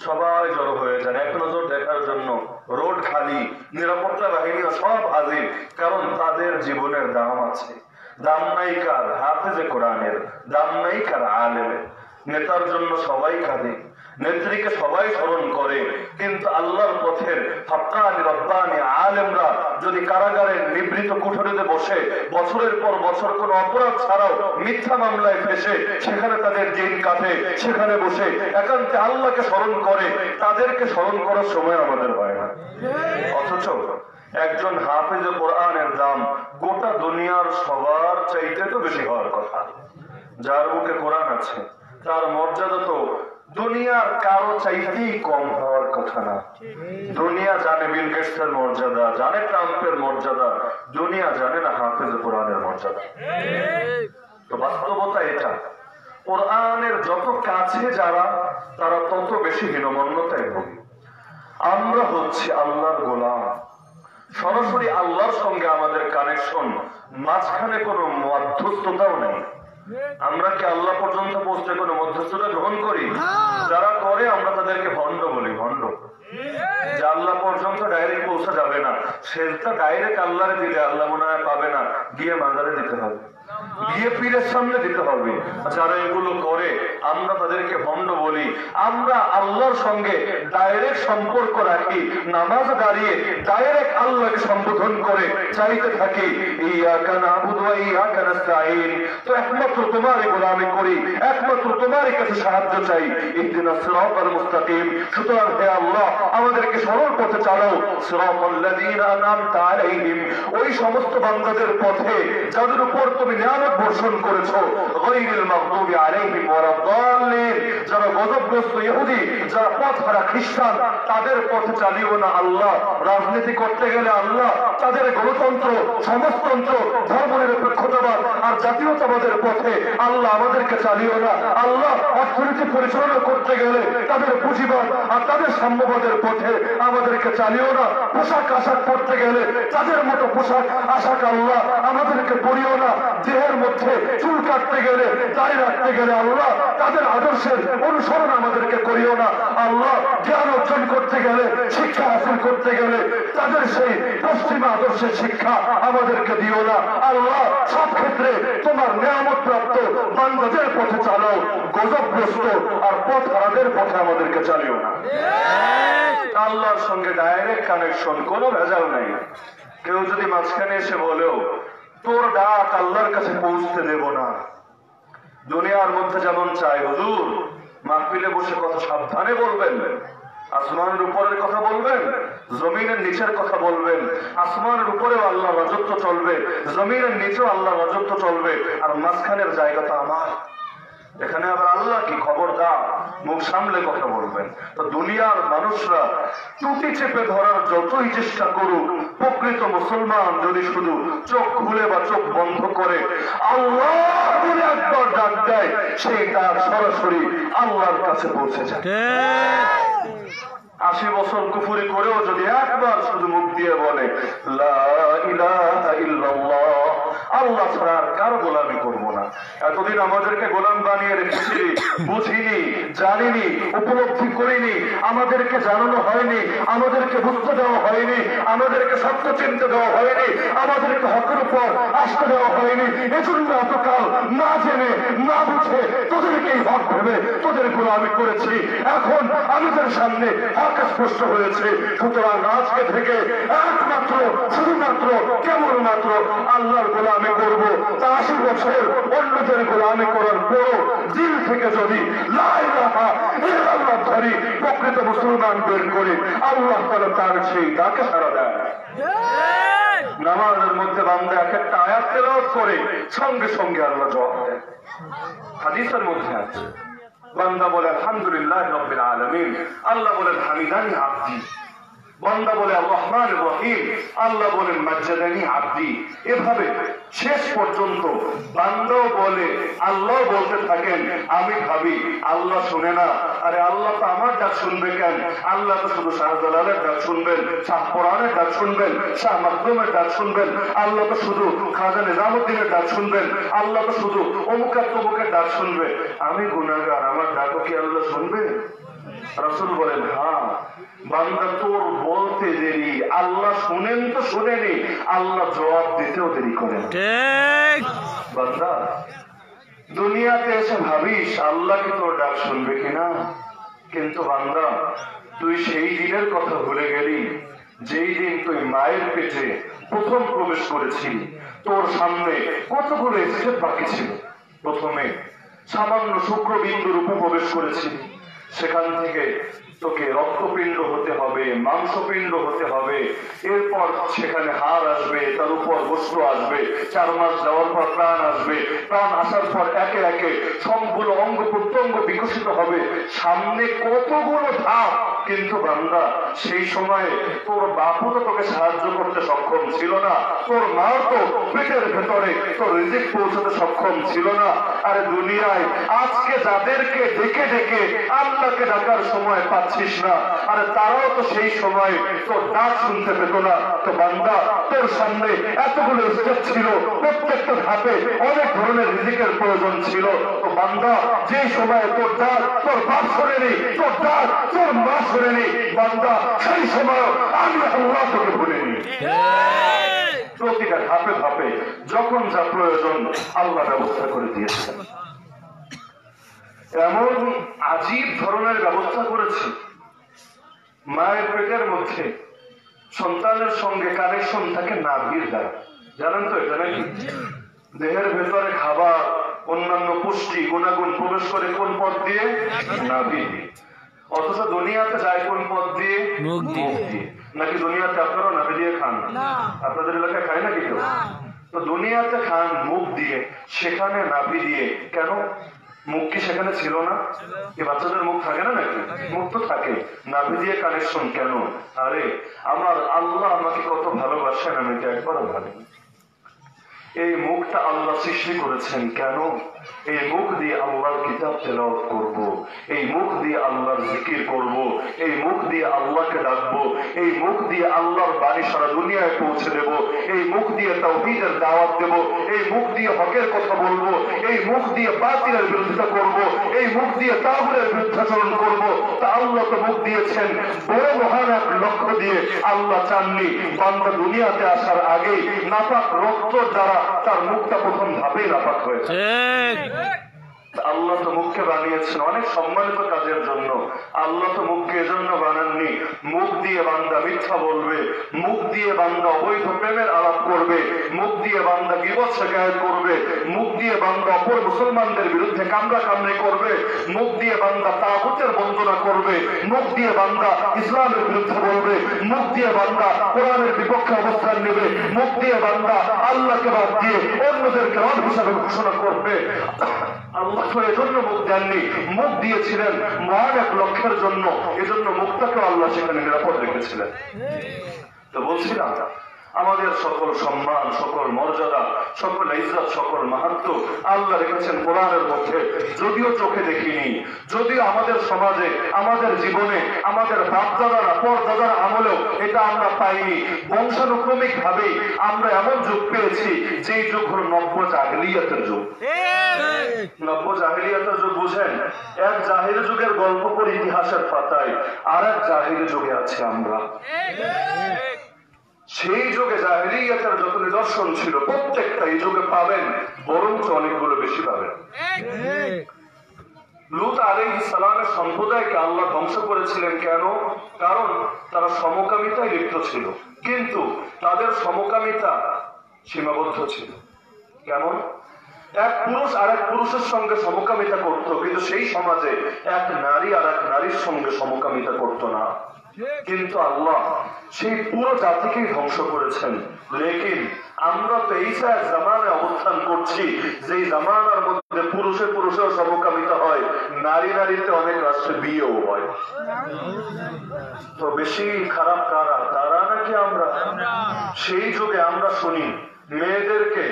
সবাই জড়ো হয়ে যান। এক নজর দেখার জন্য রোড খালি নিরাপত্তা বাহিনীও সব হাজির কারণ তাদের জীবনের দাম আছে। দাম নাই কার হাফেজে কোরআনের দাম নাই কার আলেমের। নেতার জন্য সবাই কাঁদে নেত্রীকে সবাই স্মরণ করে। কিন্তু আল্লাহর পথের ফাক্কানি রব্বানি আলেমরা যদি কারাগারে নিবৃত কুঠরিতে বসে, বছরের পর বছর কোনো অপরাধ ছাড়াও মিথ্যা মামলায় ফেসে, সেখানে তাদের দিন কাটে, সেখানে বসে একান্তে আল্লাহকে স্মরণ করে, তাদেরকে স্মরণ করার সময় আমাদের হয় না। অথচ একজন হাফেজ কোরআনের দাম গোটা দুনিয়ার সবার চাইতে তো বেশি হওয়ার কথা। যার বুকে কোরআন আছে, তার মর্যাদা তো দুনিয়ার কারও চাইতেই কম হওয়ার কথা না। দুনিয়া জানে বিল গেটসের মর্যাদা, জানে ট্রাম্পের মর্যাদা, দুনিয়া জানে না হাফেজ কোরআনের মর্যাদা। তো বাস্তবতা এটা। কোরআনের যত কাছে যারা, তারা তত বেশি হীনমন্যতায় ভোগে। আমরা হচ্ছে আল্লাহর গোলাম। সরাসরি আল্লাহর সঙ্গে আমাদের কানেকশন মাঝখানে কোনো মধ্যস্থতাও নেই। আমরা কি আল্লাহ পর্যন্ত পৌঁছতে কোনো মধ্যস্থতা গ্রহণ করি? যারা করে আমরা তাদেরকে ভণ্ড বলি ভণ্ড। যে আল্লাহ পর্যন্ত ডাইরেক্ট পৌঁছা যাবে না। সেটা ডাইরেক্ট আল্লাহরে দিলে আল্লাহ মনে হয় পাবে না গিয়ে মাজারে দিতে হবে। বিএপির সামনে দিতে হবে। যারা এগুলো করে আমরা তাদেরকে ভণ্ড বলি। আমরা আল্লাহর সঙ্গে ডাইরেক্ট সম্পর্ক রাখি, নামাজ দাঁড়িয়ে ডাইরেক্ট আল্লাহকে সম্বোধন করে চাইতে থাকি তো একমাত্র তোমারই গোলামি করি, একমাত্র তোমারই কাছে সাহায্য চাই। ইহদিনাস সিরাতাল মুস্তাকিম। সুতরাং হে আল্লাহ, আমাদেরকে সরল পথে চালাও। সিরাতাল লাযীনা আনআমতা ওই সমস্ত বান্দাদের পথে যাদের উপর তুমি নিয়ামত বর্ষণ করেছ। যারা গজবগ্রস্ত ইহুদি, যারা পথ হারা খ্রিস্টান, তাদের চালিও না আল্লাহ। রাজনীতি করতে গেলে আল্লাহ তাদের গণতন্ত্র, সমাজতন্ত্র আর জাতীয়তাবাদের পথে আল্লাহ আমাদেরকে চালিও না। আল্লাহ অর্থনীতি পরিচালনা করতে গেলে তাদের পুঁজিবাদ আর তাদের সাম্যবাদের পথে আমাদেরকে চালিও না। পোশাক আশাক পড়তে গেলে তাদের মতো পোশাক আশাক আল্লাহ আমাদেরকে পড়িও না। দেহের মধ্যে চুল কাটতে গেলে, দাড়ি রাখতে গেলে আল্লাহ তাদের আদর্শের অনুসরণ আমাদেরকে করিও না। আল্লাহ জ্ঞান অর্জন করতে গেলে, শিক্ষা হাসিল করতে গেলে তাদের সেই পশ্চিমা আদর্শের শিক্ষা আমাদেরকে দিও না। আল্লাহ সব ক্ষেত্রে তোমার নিয়ামত প্রাপ্ত বান্দাদের পথে চালাও, গজবগ্রস্ত আর পথ হারাদের পথে আমাদেরকে চালিও না। আল্লাহর সঙ্গে ডাইরেক্ট কানেকশন কোনো ভেজাল নাই। কেউ যদি মাঝখানে এসে বলেও তোর ডাক আল্লাহর কাছে পৌঁছতে দেব না। দুনিয়ার মধ্যে যেমন চাই হুজুর, মাহফিলে বসে কথা সাবধানে বলবেন, আসমানের উপরের কথা বলবেন, জমিনের নিচের কথা বলবেন, আসমানের উপরেও আল্লাহ রাজত্ব চলবে, জমিনের নিচেও আল্লাহ রাজত্ব চলবে, আর মাঝখানের জায়গাটা আমার। এখানে আবার আল্লাহ কি খবরদার? মুখ সামলে কথা বলবেন। তো দুনিয়ার মানুষরা টুটি চেপে ধরার যতই চেষ্টা করুক, প্রকৃত মুসলমান যদি শুধু চোখ খুলে বা চোখ বন্ধ করে আল্লাহ ডাক দেয় সরাসরি আল্লাহর কাছে পৌঁছে যায়। আশি বছর কুফুরি করেও যদি একবার শুধু মুখ দিয়ে বলে আল্লাহ ছাড়া আর কারও গোলামি করব এতদিন আমাদেরকে গোলাম বানিয়ে রেখেছি বুঝিনি, জানিনি, উপলব্ধি করিনি, আমাদেরকে জানানো হয়নি, আমাদেরকে বুঝতে দেওয়া হয়নি, আমাদেরকে সত্য চিনতে দেওয়া হয়নি, আমাদেরকে হকের উপর আসতে দেওয়া হয়নি। এজন্য এতকাল না জেনে, না বুঝে তোদেরকেই হক ভেবে তোদের গোলামি করেছি। এখন আমাদের সামনে হক স্পষ্ট হয়েছে। সুতরাং আজকে থেকে একমাত্র, শুধুমাত্র, কেবলমাত্র আল্লাহর গোলামি করব। তা আশি বছর অন্যদের গোলামি করার পরও দিল থেকে যদি ধরি প্রকৃত মুসলমান বের করে আল্লাহ তালা তার সেই ডাকে সারা দেয়। নামাজের মধ্যে বান্দা এক একটা আয়াত তেলাওয়াত করে সঙ্গে সঙ্গে আল্লাহ জবাব দেয়। হাদিসের মধ্যে আছে। বান্দা বলে আলহামদুলিল্লাহ রব্বিল আলামিন। আল্লাহ বলেন হামিদানি আব্দি। বান্দা বলে রহমান রহিম, আল্লাহ বলেন, মাজ্জাদানি আব্দি। এভাবে শেষ পর্যন্ত বান্দাও বলে আল্লাহ বলতে থাকেন, আমি ভাবি, আল্লাহ শুনে না। আরে আল্লাহ তো আমার ডাক শুনবে কেন? আল্লাহ তো শুধু শাহজালালের ডাক শুনবেন, শাহ কোরআনের ডাক শুনবেন, শাহ মাকদুমের ডাক শুনবেন, আল্লাহ তো শুধু খাজা নিজামুদ্দিনের ডাক শুনবেন, আল্লাহ তো শুধু অমুকের তমুকের ডাক শুনবে। আমি গুণাগার আমার ডাকও কি আল্লাহ শুনবে? রসুল বলেন হ্যাঁ। বান্দা তোর বলতে দেরি আল্লাহ শুনেন তো শুনেনি আল্লাহ জবাব দিতেও দেরি করেন ঠিক। বান্দা দুনিয়াতে এসে ভাবিস আল্লাহ কি তোর ডাক শুনবে কিনা? কিন্তু বান্দা তুই সেই দিনের কথা ভুলে গেলি যেই দিন তুই মায়ের পেটে প্রথম প্রবেশ করেছিলি তোর সামনে কতগুলো স্টেপ বাকি ছিল? প্রথমে সামান্য শুক্রবিন্দুর উপপ্রবেশ করেছিলি সেখান থেকে তোকে রক্তপিণ্ড হতে হবে, মাংসপিণ্ড হতে হবে। এরপর সেখানে হাড় আসবে, তার উপর বস্ত্র আসবে, চার মাস যাওয়ার পর প্রাণ আসবে। প্রাণ আসার পর একে একে সবগুলো অঙ্গ প্রত্যঙ্গ বিকশিত হবে। সামনে কতগুলো ধাপ কিন্তু বান্দা, সেই সময়ে তোর বাপু তো তোকে সাহায্য করতে সক্ষম ছিল না। তোর মা তো পেটের ভেতরে তোর রিজিক পৌঁছতে সক্ষম ছিল না। আর দুনিয়ায় আজকে যাদেরকে ডেকে ডেকে আল্লাহকে ডাকার সময় পাচ্ছিস না। আর তারাও তো সেই সময় তোর ডাক শুনতে পেত না। প্রয়োজন ছিল। তো বান্দা, যে সময় তোর ডাক তোর বাপ শোনেনি তোর ডাক তোর মা শোনেনি বান্দা, সেই সময় আমি আল্লাহ তোকে ভুলিনি প্রতিটা ধাপে ধাপে, যখন যা প্রয়োজন, আল্লাহ ব্যবস্থা করে দিয়েছেন এমন আজীব ধরনের ব্যবস্থা করেছে, মায়ের পেটের মধ্যে সন্তানের সঙ্গে কানেকশন থাকে নাভির দ্বারা। জানেন তো এটা নাকি? দেহের ভেতরে খাবার অন্যান্য পুষ্টি গুণাগুণ প্রবেশ করে কোন পথ দিয়ে? নাভি দিয়ে। অথচ দুনিয়াতে যায় কোন পথ দিয়ে? মুখ দিয়ে। নাকি দুনিয়াতে আপনারা নাভি দিয়ে খান? আপনাদের এলাকায় খায় নাকি কেউ? তো দুনিয়াতে খান মুখ দিয়ে সেখানে নাভি দিয়ে। কেন? মুখ কি সেখানে ছিল না? এই বাচ্চাদের মুখ থাকে না নাকি? মুখ তো থাকে। নাভি দিয়ে কানেকশন কেন? আরে আমার আল্লাহ আমাকে কত ভালোবাসেন আমি তো একবারও ভাবি এই মুখটা আল্লাহ সৃষ্টি করেছেন কেন? এই মুখ দিয়ে আল্লাহর কিতাব তেলাওয়াত করব, এই মুখ দিয়ে আল্লাহর জিকির করব, এই মুখ দিয়ে আল্লাহকে ডাকবো, এই মুখ দিয়ে আল্লাহর বাণী সারা দুনিয়ায় পৌঁছে দেব, এই মুখ দিয়ে তাওহীদের দাওয়াত দেব, এই মুখ দিয়ে হকের কথা বলব, এই মুখ দিয়ে বাতিলের বিরোধিতা করব, এই মুখ দিয়ে তাহুরের বিরুদ্ধাচরণ করব। তা আল্লাহ তো মুখ দিয়েছেন, বড় মহান এক লক্ষ্য দিয়ে আল্লাহ চাননি, বান্দা দুনিয়াতে আসার আগেই নাপাক রক্ত দ্বারা তার মুখটা প্রথম ধাপেই নাপাক হয়েছে। ঠিক আল্লাহ তো মুখকে বানিয়েছেন অনেক সম্মানিত কাজের জন্য। আল্লাহ তো মুখকে এজন্য বানাননি। মুখ দিয়ে বান্দা মিথ্যা বলবে, মুখ দিয়ে বান্দা অবৈধ প্রেমের আলাপ করবে, মুখ দিয়ে বান্দা বিপদ শেখায়ত করবে, মুখ দিয়ে বান্দা অপর মুসলমানদের বিরুদ্ধে কামড়া কামড়ি করবে, মুখ দিয়ে বান্দা তাগুতের বন্দনা করবে, মুখ দিয়ে বান্দা ইসলামের বিরুদ্ধে বলবে, মুখ দিয়ে বান্দা কোরআনের বিপক্ষে অবস্থান নেবে, মুখ দিয়ে বান্দা আল্লাহকে বাদ দিয়ে অন্যদেরকে রব হিসাবে ঘোষণা করবে। আল্লাহ তো এজন্য মুখ দেননি। মুখ দিয়েছিলেন মহান এক লক্ষ্যের জন্য। এজন্য মুখটাকে আল্লাহ সেখানে নিরাপদ রেখেছিলেন। তো বলছিলাম আমাদের সকল সম্মান, সকল মর্যাদা, সকল ইজ্জত, সকল মাহাত্ম আল্লাহ রেখেছেন কোরআনের মধ্যে। যদিও চোখে দেখিনি, যদিও আমাদের সমাজে, আমাদের জীবনে, আমাদের বাপদাদারা, পরদাদার আমলেও এটা আমরা পাইনি। বংশানুক্রমিক ভাবেই আমরা এমন যুগ পেয়েছি যে যুগ হল নব্য জাহিলিয়াতের যুগ। নব্য জাহিলিয়াতের যুগ বুঝেন? এক জাহির যুগের গল্প করে ইতিহাসের পাতায় আর এক জাহির যুগে আছে আমরা। সেই যুগে জাহিলিয়াতের যত নিদর্শন ছিল, প্রত্যেকটা এই যুগে পাবেন, বরঞ্চ অনেকগুলো বেশি পাবেন। লুত আলী সালামের সম্প্রদায়কে আল্লাহ ধ্বংস করেছিলেন কেন? কারণ তারা সমকামিতায় লিপ্ত ছিল, কিন্তু তাদের সমকামিতা সীমাবদ্ধ ছিল। কেমন? এক পুরুষ আর এক পুরুষের সঙ্গে সমকামিতা করত, কিন্তু সেই সমাজে এক নারী আর এক নারীর সঙ্গে সমকামিতা করত না। কিন্তু আল্লাহ সেই পুরো জাতিকেই ধ্বংস করেছেন। লেকিন আমরা তো এই জামানে অবস্থান করছি, যেই জামানার মধ্যে পুরুষে পুরুষেও সমকামিতা হয়, নারী নারীতে অনেক রাষ্ট্রে বিয়েও হয়। তো বেশি খারাপ কারা? তারা নাকি আমরা? সেই যুগে আমরা শুনি, মেয়েদেরকে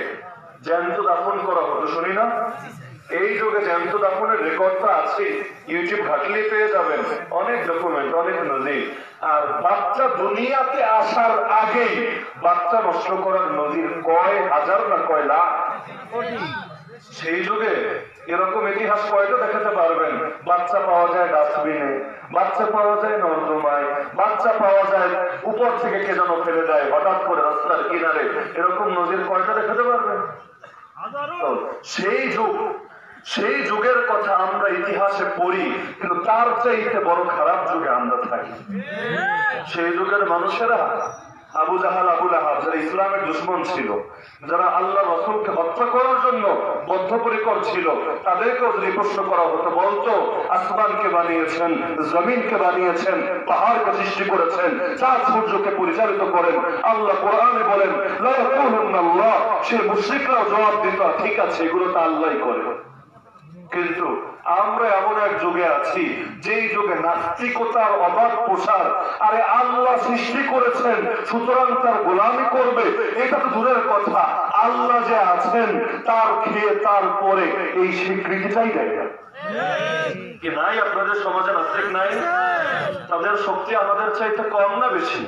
জ্যান্ত দাফন করা হতো, শুনি না? এই যুগে জ্যান্ত দাফনের রেকর্ডটা আছে ইউটিউব ঘাটলে পেয়ে যাবেন। অনেক ডকুমেন্ট অনেক নজির। আর বাচ্চা দুনিয়াতে আসার আগেই বাচ্চা নষ্ট করার নজির কয় হাজার না কয় লাখ? সেই যুগে এরকম ইতিহাস কয়টা দেখাতে পারবেন? বাচ্চা পাওয়া যায় ডাস্টবিনে, বাচ্চা পাওয়া যায় নর্দমায়, বাচ্চা পাওয়া যায় উপর থেকে কে যেন ফেলে দেয়, হঠাৎ করে রাস্তার কিনারে। এরকম নজির কয়টা দেখাতে পারবেন? সেই যুগ সেই যুগের কথা আমরা ইতিহাসে পড়ি, কিন্তু তার চাইতে বড় খারাপ যুগে আমরা থাকি। সেই যুগের মানুষেরা আবু জাহাল, আবু লাহাব, যারা ইসলামের দুশ্মন ছিল, যারা আল্লাহ রসুলকে হত্যা করার জন্য বদ্ধপরিকর ছিল, তাদেরকেও যদি প্রশ্ন করা হতো, বলতো, আসমানকে বানিয়েছেন, জমিনকে বানিয়েছেন, পাহাড়কে সৃষ্টি করেছেন, চাঁদ সূর্যকে পরিচালিত করেন, আল্লাহ কোরআনে বলেন আল্লাহ সে মুশরিকরাও জবাব দিত, ঠিক আছে, এগুলো তো আল্লাহই করে। কিন্তু আমরা এমন এক যুগে আছি, যেই যুগে নাস্তিকতার অবাধ প্রসার, আরে আল্লাহ সৃষ্টি করেছেন, সুতরাং তার গোলামি করবে, এটা তো দূরের কথা। আল্লাহ যে আছেন, তার খেয়ে তার পরে এই স্বীকৃতিটাই দেয় না। কি নাই? আপনাদের সমাজে নাস্তিক নাই? তাদের শক্তি আমাদের চাইতে কম না বেশি?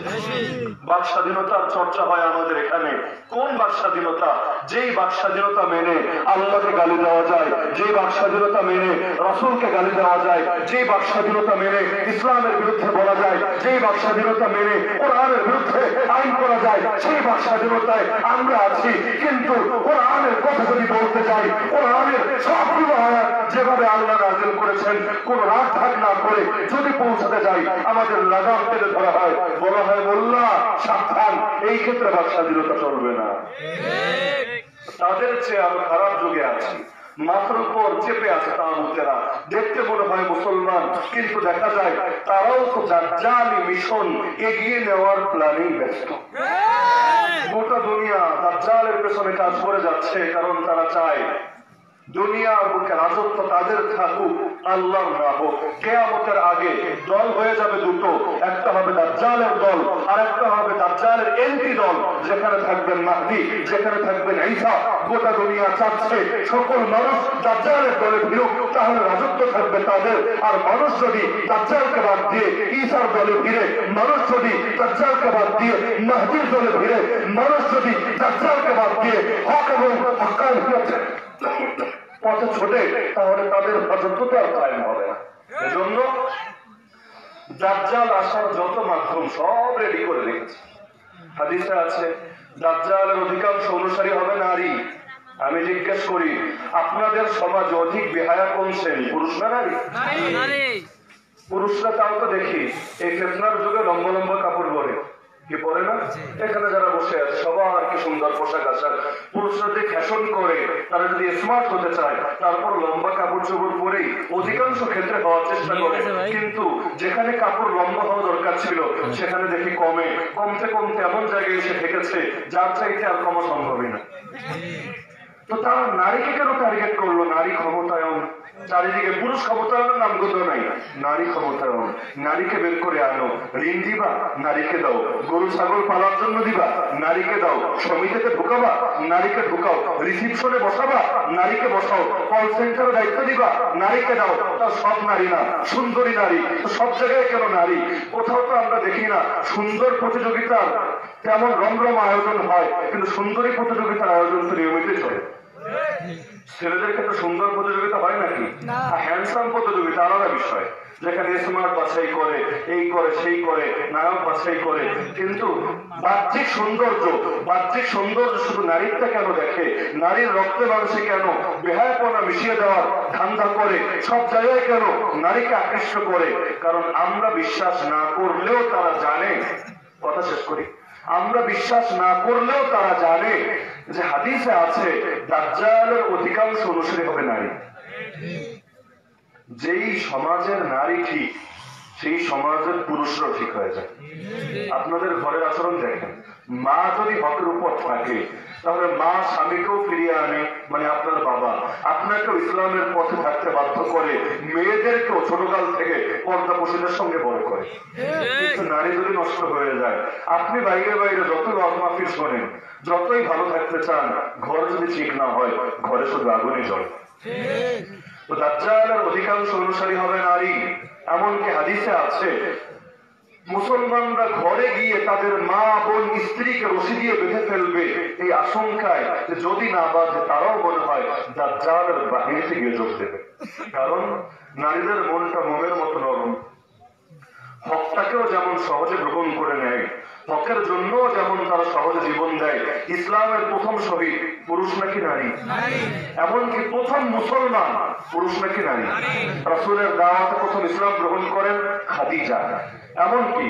বাক স্বাধীনতার চর্চা হয় আমাদের এখানে। কোন বাক স্বাধীনতা? যেই বাক স্বাধীনতা মেনে আল্লাহকে গালি দেওয়া যায়, যেই বাক স্বাধীনতা মেনে রসুলকে গালি দেওয়া যায়, যেই বাক স্বাধীনতা মেনে ইসলামের বিরুদ্ধে বলা যায়, যেই বাক স্বাধীনতা মেনে কোরআনের বিরুদ্ধে আইন করা যায়, সেই বাক স্বাধীনতায় আমরা আছি। কিন্তু কোরআনের কথা যদি বলতে চাই কোরআনের সবগুলো আয়াত যেভাবে আল্লাহ মাথার উপর চেপে আছে দেখতে মনে হয় মুসলমান, কিন্তু দেখা যায় তারাও তো দাজ্জালি মিশন এগিয়ে নেওয়ার প্ল্যানিং ব্যস্ত। গোটা দুনিয়া দাজ্জালের পেছনে কাজ করে যাচ্ছে, কারণ তারা চায় দুনিয়ার বুকে রাজত্ব তাদের থাকুক আল্লাহ না হোক। কেয়ামতের আগে দল হয়ে যাবে দুটো। একটা হবে দাজ্জালের দল আর একটা হবে দাজ্জালের এন্টি দল। যেখানে থাকবেন মাহদি, যেখানে থাকবেন ঈসা। গোটা দুনিয়া চাচ্ছে। সকল মানুষ দাজ্জালের দলে ফিরুক, তাহলে রাজত্ব থাকবে তাদের। আর মানুষ যদি দাজ্জালকে বাদ দিয়ে ঈসার দলে ফিরে, মানুষ যদি দাজ্জালকে বাদ দিয়ে মাহদির দলে ফিরে, মানুষ যদি দাজ্জালকে বাদ দিয়ে হক এবং হকাল পথে ছোটে তাহলে তাদের রাজত্ব তো আর কায়েম হবে না। এজন্য দাজ্জাল আসার যত মাধ্যম সব রেডি করে রেখেছে। হাদিসে আছে দাজ্জালের অধিকাংশ অনুসারী হবে নারী। আমি জিজ্ঞেস করি আপনাদের সমাজে অধিক বেহায়া কোন শ্রেণি পুরুষ না নারী। পুরুষরা তাও তো দেখি এই ফেতনার যুগে লম্বা লম্বা কাপড় পরে। কি পরে না? এখানে যারা বসে আছে সবার কি সুন্দর পোশাক আশাক পুরুষরা যে ফ্যাশন করে তারা যদি স্মার্ট হতে চায় তারপর লম্বা কাপড় চোপড় পরেই অধিকাংশ ক্ষেত্রে হওয়ার চেষ্টা করে। কিন্তু যেখানে কাপড় লম্বা হওয়া দরকার ছিল সেখানে দেখি কমে। কমতে কমতে এমন জায়গায় এসে ঠেকেছে যার চাইতে আর কমা সম্ভবই না। তো তারা নারীকে কেন টার্গেট করল? নারী ক্ষমতায়ন চারিদিকে পুরুষ ক্ষমতায়নের নামগত নাই নারী ক্ষমতায়ন নারীকে বের করে আনো, ঋণ দিবা, নারীকে দাও। গরু, ছাগল পালার জন্য দিবা, নারীকে দাও। সমিতিতে ঢুকাবা, নারীকে ঢুকাও। রিসিপশনে বসাবা, নারীকে বসাও। কল সেন্টারে দায়িত্ব দিবা, নারীকে দাও। তার সব নারী না, সুন্দরী নারী। তো সব জায়গায় কেন নারী? কোথাও তো আমরা দেখি না, সুন্দর প্রতিযোগিতার তেমন রমরম আয়োজন হয়, কিন্তু সুন্দরী প্রতিযোগিতার আয়োজন তো নিয়মিতই চলে। ছেলেদের ক্ষেত্রে সুন্দর প্রতিযোগিতা হয় নাকি? হ্যান্ডসাম প্রতিযোগিতা আলাদা বিষয়। যেখানে স্মার্ট বাছাই করে এই করে সেই করে নায়ক বাছাই করে। কিন্তু বাহ্যিক সৌন্দর্য বাহ্যিক সৌন্দর্য শুধু নারীরটা কেন দেখে? নারীর রক্তে মাংসে কেন বেহায়পনা মিশিয়ে দেওয়ার ধান্দা করে? সব জায়গায় কেন নারীকে আকৃষ্ট করে? কারণ আমরা বিশ্বাস না করলেও তারা জানে। কথা শেষ করি। আমরা বিশ্বাস না করলেও তারা জানে যে হাদিসে আছে দাজ্জালের অধিকাংশ অনুসারী হবে নারী। যেই সমাজের নারী ঠিক, সেই সমাজের পুরুষরাও ঠিক হয়ে যায়। আপনাদের ঘরের আচরণ দেখেন। মা যদি হকের উপর থাকে, তাহলে মা স্বামীকেও ফিরিয়ে আনে মানে আপনার বাবা। আপনাকেও ইসলামের পথে থাকতে বাধ্য করে মেয়েদেরকেও ছোটকাল থেকে পর্দা পশুদের সঙ্গে বড় করে। কিন্তু নারী যদি নষ্ট হয়ে যায়, আপনি বাইরে বাইরে যতই অজমাফির শোনেন, যতই ভালো থাকতে চান, ঘর যদি ঠিক না হয়, ঘরে শুধু আগুনই জ্বলে। তো দাজ্জালের অধিকাংশ অনুসারী হবে নারী। এমনকি হাদিসে আছে মুসলমানরা ঘরে গিয়ে তাদের মা, বোন, স্ত্রীকে রশি দিয়ে বেঁধে ফেলবে। এই আশঙ্কায় যে যদি না বাঁধে, তারাও মনে হয় যার যার বাহিরে গিয়ে যোগ দেবে। কারণ নারীদের মনটা মনের মতো নরম। হকটাকেও যেমন সহজে গ্রহণ করে নেয়, হকের জন্য যেমন তারা সহজে জীবন দেয়, ইসলামের প্রথম শহীদ পুরুষ নাকি নারী? এমনকি প্রথম মুসলমান পুরুষ নাকি নারী? রাসুলের দাওয়াতে প্রথম ইসলাম গ্রহণ করেন খাদিজা। এমনকি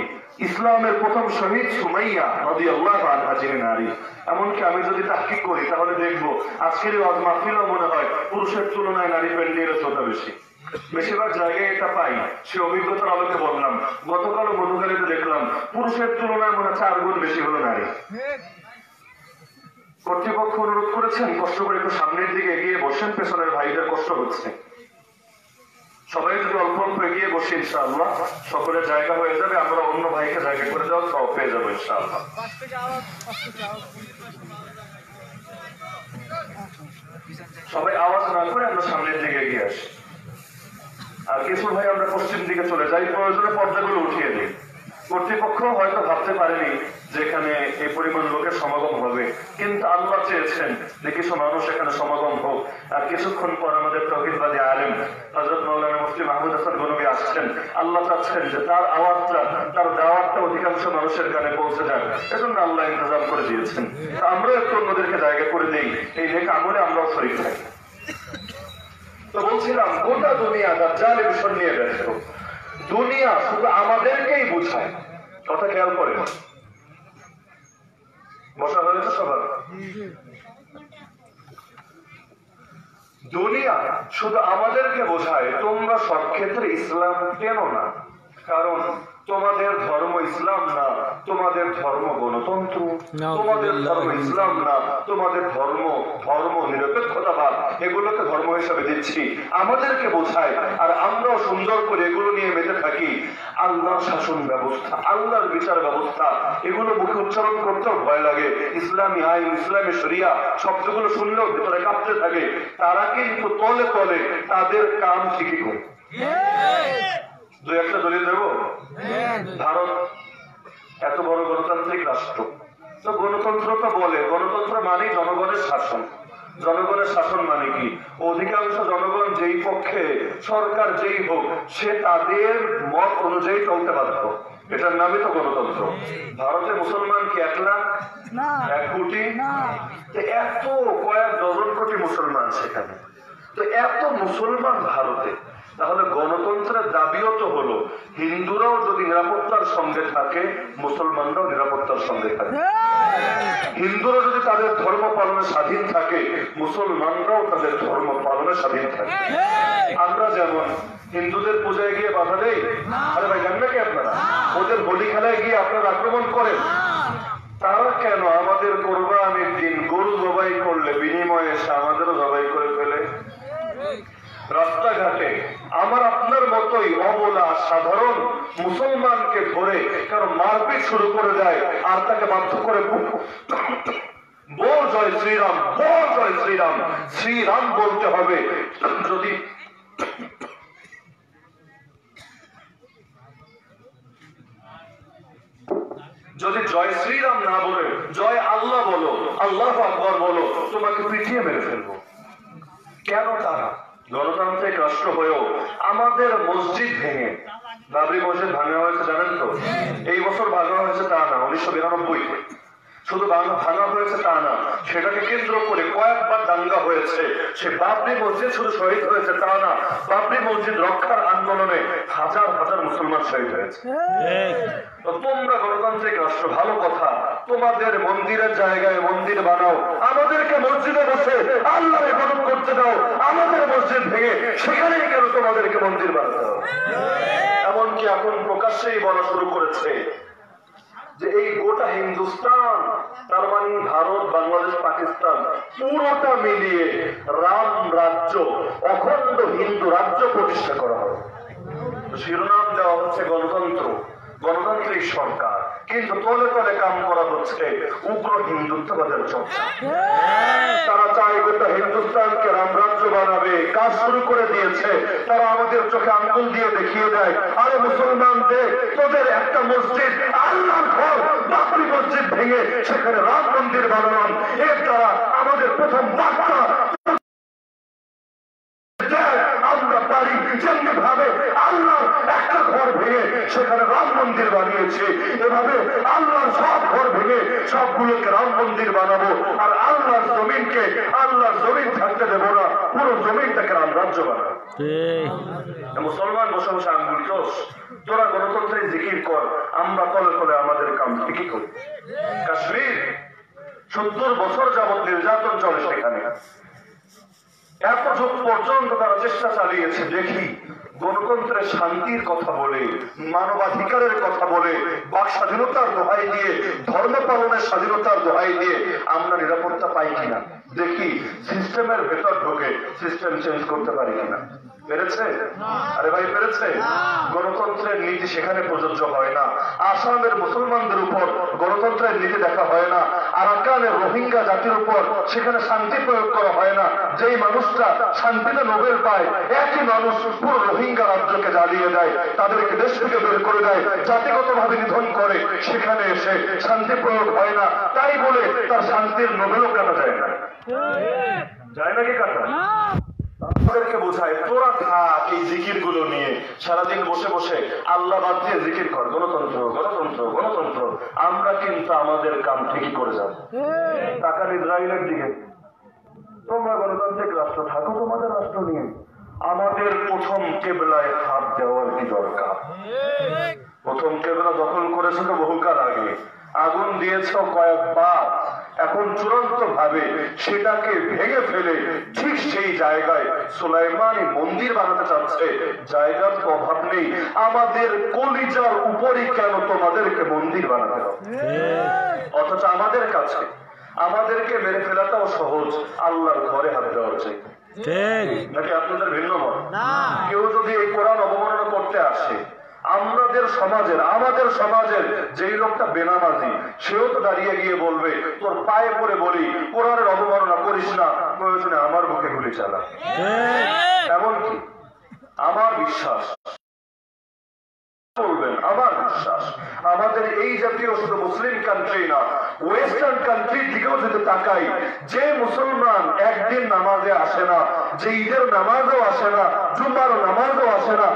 ইসলামের প্রথম শহীদ সুমাইয়া নদী আল্লাহ যিনি নারী। এমনকি আমি যদি তাহকিক করি, তাহলে দেখব আজকের মাহফিলও মনে হয় পুরুষের তুলনায় নারী প্যান্ডেলের শ্রোতা বেশি। বেশিরভাগ জায়গায় এটা পাই। সে অভিজ্ঞতার আলোকে বললাম গতকাল মধুকালীতে দেখলাম, পুরুষের তুলনায় মনে হয় চার গুণ বেশি হলো নারী। কর্তৃপক্ষ অনুরোধ করেছেন, কষ্ট করে একটু সামনের দিকে এগিয়ে বসেন, পেছনের ভাইদের কষ্ট হচ্ছে। সবাই যদি অল্প অল্প এগিয়ে বসে, ইনশাআল্লাহ, সকলের জায়গা হয়ে যাবে, আমরা অন্য ভাইকে জায়গা করে দেওয়া সব পেয়ে যাব, ইনশাআল্লাহ। সবাই আওয়াজ না করে আমরা সামনের দিকে এগিয়ে আসি। আর কিছু ভাই, আমরা পশ্চিম দিকে চলে যাই। প্রয়োজনে পর্দাগুলো উঠিয়ে দিই কর্তৃপক্ষ হয়তো ভাবতে পারেনি যে এখানে এই পরিমাণ লোকের সমাগম হবে। কিন্তু আল্লাহ চেয়েছেন যে কিছু মানুষ এখানে সমাগম হোক। আর কিছুক্ষণ পর আমাদের তহিদবাদী আলেম হজরত মৌলানা মুফতি মাহমুদ হাসান গনবী আসছেন। আল্লাহ চাচ্ছেন যে তার আওয়াজটা, তার দাওয়াতটা অধিকাংশ মানুষের কানে পৌঁছে যাক। এজন্য আল্লাহ ইন্তজাম করে দিয়েছেন। তা আমরাও একটু অন্যদেরকে জায়গা করে দেই। এই নেক আমলে আমরাও শরীর থাকি। তো বলছিলাম গোটা দুনিয়া তার ব্যস্ত। দুনিয়া শুধু আমাদেরকেই বোঝায়। কথা খেয়াল করে। বসা হয়েছে সবার। দুনিয়া শুধু আমাদেরকে বোঝায়, তোমরা সব ক্ষেত্রে ইসলাম কেন না? কারণ তোমাদের ধর্ম ইসলাম না তোমাদের ধর্ম গণতন্ত্র। তোমাদের ধর্ম ইসলাম না তোমাদের ধর্ম ধর্ম নিরপেক্ষতাবাদ। এগুলোকে ধর্ম হিসাবে দিচ্ছি। আমাদেরকে বোঝায় আর আমরাও সুন্দর করে এগুলো নিয়ে মেতে থাকি। আল্লাহর শাসন ব্যবস্থা আল্লাহর বিচার ব্যবস্থা এগুলো মুখে উচ্চারণ করতেও ভয় লাগে। ইসলামী আইন ইসলামী শরিয়া শব্দগুলো শুনলেও ভেতরে কাঁপতে থাকে। তারা কিন্তু তলে তলে তাদের কাম ঠিকই করে। দু একটা দলিল দেবো ভারত এত বড় গণতান্ত্রিক রাষ্ট্র। তো গণতন্ত্র তো বলে গণতন্ত্র মানে জনগণের শাসন। জনগণের শাসন মানে কি? অধিকাংশ জনগণ যেই পক্ষে সরকার যেই হোক সে তাদের মত অনুযায়ী চলতে বাধ্য। এটার নামই তো গণতন্ত্র। ভারতে মুসলমান কি এক লাখ? এক কোটি? এত কয়েক ডজন কোটি মুসলমান সেখানে। তো এত মুসলমান ভারতে তাহলে গণতন্ত্রের দাবিও তো হলো, হিন্দুরাও যদি নিরাপত্তার সঙ্গে থাকে, মুসলমানরাও নিরাপত্তার সঙ্গে থাকে। হিন্দুরা যদি তাদের ধর্ম পালনে স্বাধীন থাকে, মুসলমানরাও তাদের ধর্ম পালনে স্বাধীন থাকে। আমরা যেমন হিন্দুদের পূজায় গিয়ে বাধা দেই, আরে ভাই জান নাকি আপনারা? ওদের হোলি খেলায় গিয়ে আপনারা আক্রমণ করেন। তারা কেন আমাদের কোরবানির দিন গরু জবাই করলে বিনিময়ে এসে আমাদেরও জবাই করে ফেলে? রাস্তাঘাটে। আমার আপনার মতোই অবলা, সাধারণ মুসলমানকে ধরে কারণ মারপিট শুরু করে দেয় আর তাকে বাধ্য করে বল জয় শ্রীরাম বল জয় শ্রীরাম। শ্রীরাম বলতে হবে, যদি যদি জয় শ্রীরাম না বলে, জয় আল্লাহ বলো, আল্লাহ আকবর বলো, তোমাকে পিটিয়ে মেরে ফেলব। কেন তারা? গণতান্ত্রিক রাষ্ট্র হয়েও আমাদের মসজিদ ভেঙে বাবরি মসজিদ ভাঙা হয়েছে জানেন তো? এই বছর ভাঙা হয়েছে তা না উনিশশো বিরানব্বই শুধু ভাঙা ভাঙা হয়েছে তা না সেটাকে কেন্দ্র করে কয়েকবার দাঙ্গা হয়েছে। সে বাবরি মসজিদ শুধু শহীদ হয়েছে তা না বাবরি মসজিদ রক্ষার আন্দোলনে হাজার হাজার মুসলমান শহীদ হয়েছে। তোমরা গণতান্ত্রিক রাষ্ট্র ভালো কথা। তোমাদের মন্দিরের জায়গায় মন্দির বানাও আমাদেরকে মসজিদে বসে আল্লাহ ইবাদত করতে দাও আমাদের মসজিদ ভেঙে সেখানেই কেন তোমাদেরকে মন্দির বানাতে হবে? এমনকি এখন প্রকাশ্যেই বলা শুরু করেছে যে এই গোটা হিন্দুস্তান, তার মানে ভারত, বাংলাদেশ, পাকিস্তান, পুরোটা মিলিয়ে রাম রাজ্য, অখণ্ড হিন্দু রাজ্য প্রতিষ্ঠা করা হবে শিরোনাম দেওয়া হচ্ছে গণতন্ত্র। গণতান্ত্রিক সরকার। কিন্তু তলে তলে কাম করা হচ্ছে উগ্র হিন্দুত্ববাদের চর্চা। তারা চায় গোটা হিন্দুস্তানকে রামরাজ্য বানাবে কাজ শুরু করে দিয়েছে। তারা আমাদের চোখে আঙ্গুল দিয়ে দেখিয়ে দেয় আরে মুসলমানদের তোদের একটা মসজিদ আল্লাহর ঘর বাবরি মসজিদ ভেঙে সেখানে রাম মন্দির বানালাম। এর দ্বারা আমাদের প্রথম বার্তা দেয়, আমরা পারি যেমনি ভাবে আল্লাহর একটা ঘর ভেঙে সেখানে রাম মন্দির এভাবে আল্লাহর সব ঘর ভেঙে সবগুলোকে রাম মন্দির বানাবো। আর আল্লাহর জমিনকে আল্লাহর জমিন থাকতে দেবো না। পুরো জমিনটাকে রাম রাজ্য বানাবো। মুসলমান বসে বসে আঙ্গুল চোষ তোরা গণতন্ত্রের জিকির কর। আমরা তলে তলে আমাদের কাম ঠিকই করি। কাশ্মীর সত্তর বছর যাবৎ নির্যাতন চলে সেখানে। এত যুগ পর্যন্ত তারা চেষ্টা চালিয়েছে দেখি। গণতন্ত্রের শান্তির কথা বলে, মানবাধিকারের কথা বলে, বাক স্বাধীনতার দোহাই দিয়ে, ধর্ম পালনের স্বাধীনতার দোহাই দিয়ে আমরা নিরাপত্তা পাই কিনা? দেখি সিস্টেমের ভেতর ঢোকে সিস্টেম চেঞ্জ করতে পারি কিনা? পেরেছে? আরে ভাই পেরেছে? গণতন্ত্রের নীতি সেখানে প্রযোজ্য হয় না। আসামের মুসলমানদের উপর গণতন্ত্রের নীতি দেখা হয় না। আরাকান ইরানের রোহিঙ্গা জাতির উপর সেখানে শান্তি প্রয়োগ করা হয় না। যেই মানুষটা শান্তিতে নোবেল পায় একই মানুষ পুরো রোহিঙ্গা রাজ্যকে জ্বালিয়ে দেয় তাদেরকে দেশ থেকে বের করে দেয় জাতিগত ভাবে নিধন করে সেখানে এসে শান্তি প্রয়োগ হয় না। তাই বলে তার শান্তির নোবেলও কাটা যায় না। যায় নাকি কাটা? আমাদেরকে বোঝায়, তোরা থাক এই জিকিরগুলো নিয়ে। সারাদিন বসে বসে আল্লাহ বাদ দিয়ে জিকির কর। গণতন্ত্র গণতন্ত্র গণতন্ত্র। আমরা কিন্তু আমাদের কাম ঠিকই করে যাব। টাকা ইসরায়েলের দিকে। তোমরা গণতান্ত্রিক রাষ্ট্র, থাকো তোমাদের রাষ্ট্র নিয়ে। আমাদের প্রথম কেবলায় হাত দেওয়ার কি দরকার? প্রথম কেবলা দখল করেছে তো বহুকাল আগে। আগুন দিয়েছ কয়েকবার। এখন চূড়ান্ত ভাবে সেটাকে ভেঙে ফেলে ঠিক সেই জায়গায় সুলাইমানি মন্দির বানাতে চাচ্ছে। জায়গার তো অভাব নেই। আমাদের কলিজার উপরই কেন তোমাদেরকে মন্দির বানাতে হবে? অথচ আমাদের কাছে আমাদেরকে মেরে ফেলাটাও সহজ। আল্লাহর ঘরে হাত দেওয়া চাই ঠিক। নাকি আপনাদের ভিন্ন মত? কেউ যদি এই কোরআন অবমাননা করতে আসে আমাদের সমাজের আমাদের সমাজের যেই লোকটা বেনামাজি সেও তো দাঁড়িয়ে গিয়ে বলবে তোর পায়ে পড়ে বলি কোরআনের অবমাননা করিস না। প্রয়োজনে আমার বুকে গুলি চালা। এমনকি আমার বিশ্বাস আমার বিশ্বাস, আমাদের এই জাতীয় শুধু মুসলিম কান্ট্রি না ওয়েস্টার্ন কান্ট্রির দিকেও যদি তাকাই, যে মুসলমান একদিন নামাজে আসে না, যে ঈদের নামাজও আসে না, জুম্মার নামাজও আসে না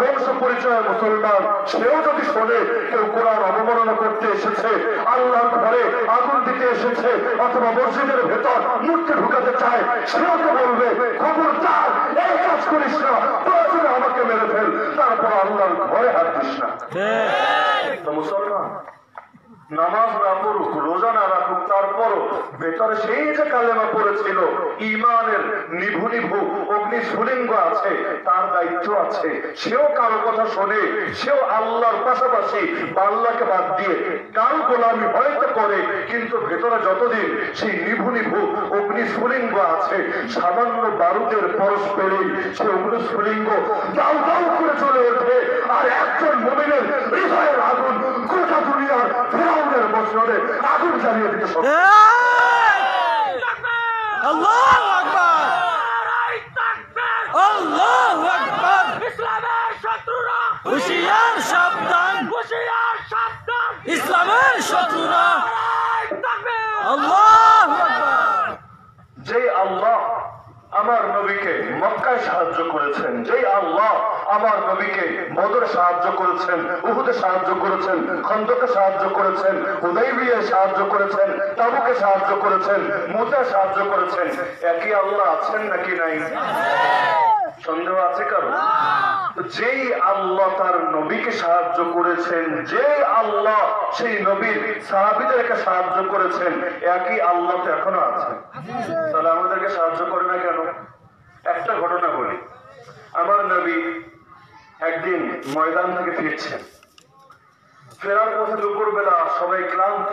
বংশ পরিচয় মুসলমান, সেও যদি শোনে, কেউ কোরআন অবমাননা করতে এসেছে, আল্লাহর ঘরে আগুন দিতে এসেছে, অথবা মসজিদের ভেতর মূর্তি ঢুকাতে চায়, সেও তো বলবে, খবরদার, এই কাজ করিস না আমাকে মেরে ফেল। তারপর আল্লাহর ঘরে হাত দিস না। তো মুসলমান নামাজ না পড়ুক, রোজা না রাখুক, তারপরও ভেতরে সেই যে কালেমা পড়েছিল ইমানের নিভু নিভু অগ্নি সুলিঙ্গ আছে, তার দায়িত্ব আছে। সেও কারও কথা শোনে, সেও আল্লাহর পাশাপাশি আল্লাহকে বাদ দিয়ে কার গোলামি হয়তো করে, কিন্তু ভেতরে যতদিন সেই নিভু নিভু অগ্নি স্ফুলিঙ্গ আছে, সামান্য বারুদের পরশ সে অগ্নি সুলিঙ্গ দাউ দাউ করে চলে ওঠে, আর একজন মোমিনের হৃদয়ের আগুন গোটা দুনিয়ার ফেরাউনের বছরে আগুন জ্বালিয়ে দিতে সক্ষম। আল্লাহ আকবার আল্লাহ আকবার ইসলামের শত্রুরা হুশিয়ার সাবধান হুশিয়ার সাবধান ইসলামের শত্রুরা নারায় তাকবীর আল্লাহ আকবার যে আল্লাহ আমার নবীকে মক্কায় সাহায্য করেছেন। যে আল্লাহ আমার নবীকে মদর সাহায্য করেছেন, উহুদে সাহায্য করেছেন, খন্দকে সাহায্য করেছেন হুদাইবিয়ায় সাহায্য করেছেন, তাবুকে সাহায্য করেছেন মুতে সাহায্য করেছেন। একই আল্লাহ আছেন নাকি নাই? সন্দেহ আছে কারও? যেই আল্লাহ তার নবীকে সাহায্য করেছেন যে আল্লাহ সেই নবীর সাহাবিদেরকে সাহায্য করেছেন, একই আল্লাহ তো এখনও আছে। তাহলে আমাদেরকে সাহায্য করে না কেন? একটা ঘটনা বলি। আমার নবী একদিন ময়দান থেকে ফিরছেন। ফেরার পথে দুপুরবেলা সবাই ক্লান্ত।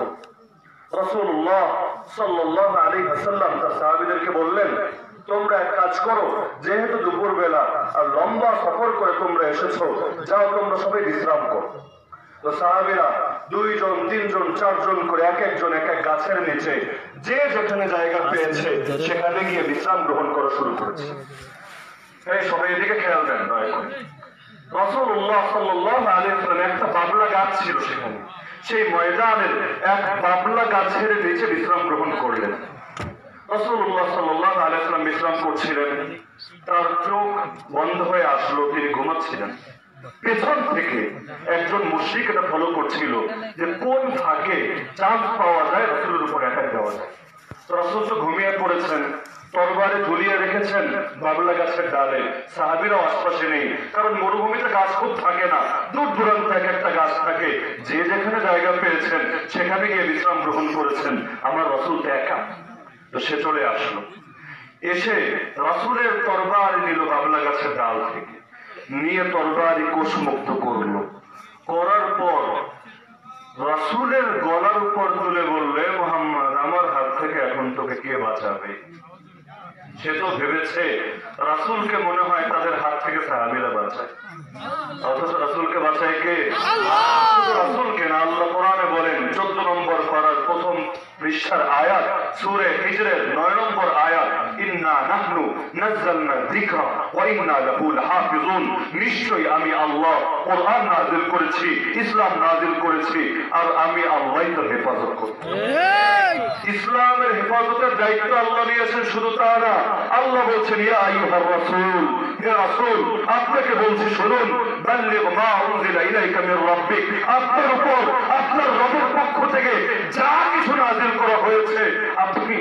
রসুল্লাহ সাল্লাহ আলী হাসাল্লাম তার সাহাবিদেরকে বললেন তোমরা এক কাজ করো, যেহেতু দুপুরবেলা আর লম্বা সফর করে তোমরা এসেছ, যাও তোমরা সবাই বিশ্রাম করো। তো সাহাবিরা দুইজন, তিনজন, চারজন করে এক একজন এক এক গাছের নিচে যে যেখানে জায়গা পেয়েছে, সেখানে গিয়ে বিশ্রাম গ্রহণ করা শুরু করেছে। সবাই এদিকে খেয়াল দেন রসুল্লাহ সাল্লাহ একটা বাবলা গাছ ছিল সেখানে। সেই ময়দানের এক বাবলা গাছের নিচে বিশ্রাম গ্রহণ করলেন। রসুল্লাহ সাল্লাহ বিশ্রাম করছিলেন। তার চোখ বন্ধ হয়ে আসলো, তিনি ঘুমাচ্ছিলেন। পেছন থেকে একজন মুশ্রিক এটা ফলো করছিল যে কোন পাওয়া যায়, রসুলের উপর দেওয়া যায়। রসুল তো ঘুমিয়ে পড়েছেন, তরবারে ঝুলিয়ে রেখেছেন বাবলা গাছের ডালে। সাহাবিরাও আশপাশে নেই, কারণ মরুভূমিতে গাছ খুব থাকে না। দূর দূরান্ত এক একটা গাছ থাকে। যে যেখানে জায়গা পেয়েছেন, সেখানে গিয়ে বিশ্রাম গ্রহণ করেছেন। আমার রসুল একা। তো সে চলে আসলো। এসে রসুলের তরবার নিল বাবলা গাছের ডাল থেকে। নিয়ে তরবারি কোষমুক্ত করল। করার পর রাসূলের গলার উপর তুলে বললে, মোহাম্মদ, আমার হাত থেকে এখন তোকে কে বাঁচাবে? সে তো ভেবেছে, রাসূলকে মনে হয় তাদের হাত থেকে সাহাবিরা বাঁচায়। অথচ রাসূলকে বাঁচায় কে? শুধু না আল্লাহ কোরআনে বলেন চোদ্দ নম্বর পারার প্রথম পৃষ্ঠার আয়াত সূরে হিজরের নয় নম্বর আয়াত ইন্না নাহনু নাযালনা যিকরা ওয়া ইন্না লাহু লাহাফিজুন। নিশ্চয়ই আমি আল্লাহ কোরআন নাযিল করেছি ইসলাম নাযিল করেছি আর আমি আল্লাহই তার হেফাজত করব ইসলামের হেফাজতের দায়িত্ব আল্লাহ নিয়েছেন শুধু তা না আল্লাহ বলছেন ইয়া আইয়ুহার রাসূল হে রাসূল আপনাকে বলছি শুনুন আপনার উপর, আপনার রবের পক্ষ থেকে যা কিছু নাযিল করা হয়েছে, আপনি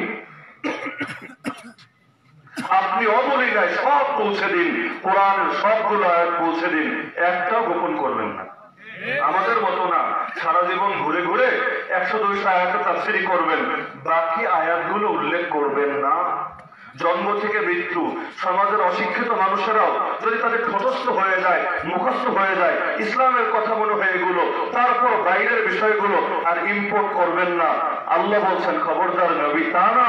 আপনি অবলীলায় সব পৌঁছে দিন, কোরআনের সবগুলো আয়াত পৌঁছে দিন একটাও গোপন করবেন না। আমাদের মতো না, সারা জীবন ঘুরে ঘুরে একশো দুইশো আয়াতে তাফসিরি করবেন, বাকি আয়াতগুলো উল্লেখ করবেন না। জন্ম থেকে মৃত্যু। সমাজের অশিক্ষিত মানুষেরাও যদি তাদের ঠোঁটস্থ হয়ে যায়, মুখস্থ হয়ে যায়, ইসলামের কথা মনে হয় এগুলো, তারপর বাইরের বিষয়গুলো আর ইম্পোর্ট করবেন না। আল্লাহ বলছেন, খবরদার নবী, তা না।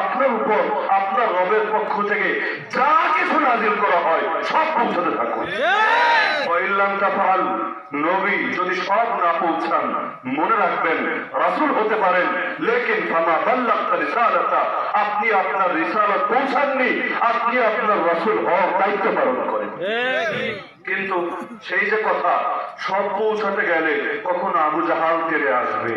আপনার উপর আপনার রবের পক্ষ থেকে যা কিছু নাজিল করা হয়, সব পৌঁছাতে থাকুন। নবী যদি সব না পৌঁছান, মনে রাখবেন, রাসূল হতে পারেন, লেকিন আপনি আপনার রিসালাত পৌঁছাননি আপনি আপনার রসুল হওয়ার দায়িত্ব পালন করেন। কিন্তু সেই যে কথা সব পৌঁছাতে গেলে কখনো আবু জাহাল কেড়ে আসবে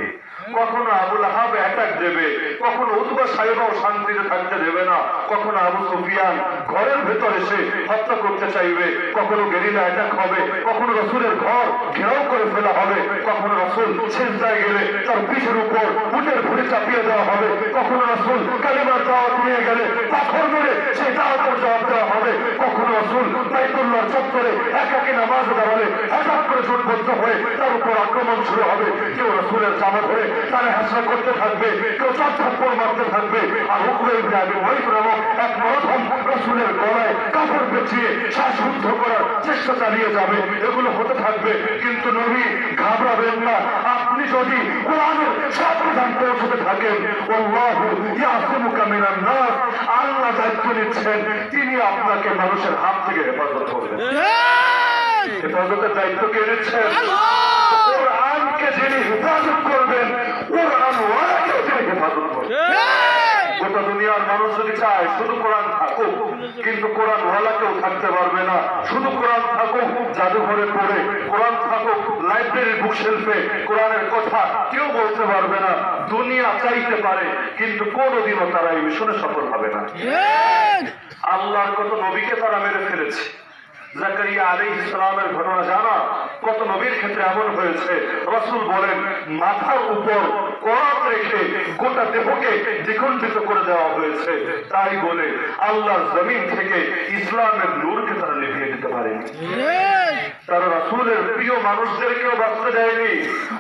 কখনো আবুল আহাব অ্যাটাক দেবে কখনো উতবা সাহেবাও শান্তিতে থাকতে দেবে না কখনো আবু সুফিয়ান ঘরের ভেতর এসে হত্যা করতে চাইবে, কখনো গেরিলা অ্যাটাক হবে, কখনো রসুলের ঘর ঘেরাও করে ফেলা হবে, কখনো রসুল ছিনতায় গেলে তার পিঠের উপর উটের ভুড়ি চাপিয়ে দেওয়া হবে, কখনো রসুল কালিমার দাওয়াত নিয়ে গেলে পাথর মেরে সেই দাওয়াতের দেওয়া হবে। কখনো রসুল বাইতুল্লাহ চত্বরে একাকে নামাজ দাঁড়ালে হঠাৎ করে জোটবদ্ধ হয়ে তার উপর আক্রমণ শুরু হবে। কেউ রসুলের জামা ধরে তারা হাসা করতে থাকবে, কেউ চার মারতে থাকবে। আর হুকুরে ইব্রাহিম ওই নামক এক মরধম রসুলের গলায় কাপড় পেঁচিয়ে শ্বাসরুদ্ধ করার চেষ্টা চালিয়ে যাবে। এগুলো হতে থাকবে, কিন্তু নবী ঘাবড়াবেন না। আপনি যদি কোরআনের সব প্রধান পৌঁছতে থাকেন আল্লাহু দায়িত্ব নিচ্ছেন তিনি আপনাকে মানুষের হাত থেকে হেফাজত করবেন। হেফাজতের দায়িত্ব কে নিচ্ছেন কোরআনকে যিনি হেফাজত করবেন কোরআন ওয়ালাকেও তিনি হেফাজত করবেন। গোটা দুনিয়ার মানুষ যদি চায় শুধু কোরআন থাকুক কিন্তু কোরআন ওয়ালাকেও থাকতে পারবে না। শুধু কোরআন থাকুক জাদুঘরে পড়ে কোরআন থাকুক লাইব্রেরি বুক শেলফে কোরআনের কথা কেউ বলতে পারবে না দুনিয়া চাইতে পারে কিন্তু কোনোদিনও তারা এই মিশনে সফল হবে না। আল্লাহর কত নবীকে তারা মেরে ফেলেছে। জাকারিয়া আলী ইসলামের ঘটনা জানা কত নবীর ক্ষেত্রে এমন হয়েছে। রসুল বলেন মাথার উপর করাত রেখে গোটা দেহকে দ্বিখণ্ডিত করে দেওয়া হয়েছে। তাই বলে আল্লাহ জমিন থেকে ইসলামের নূরকে তারা নিভিয়ে দিতে পারেনি তারা রাসূলের প্রিয় মানুষদেরকেও বাঁচতে দেয়নি।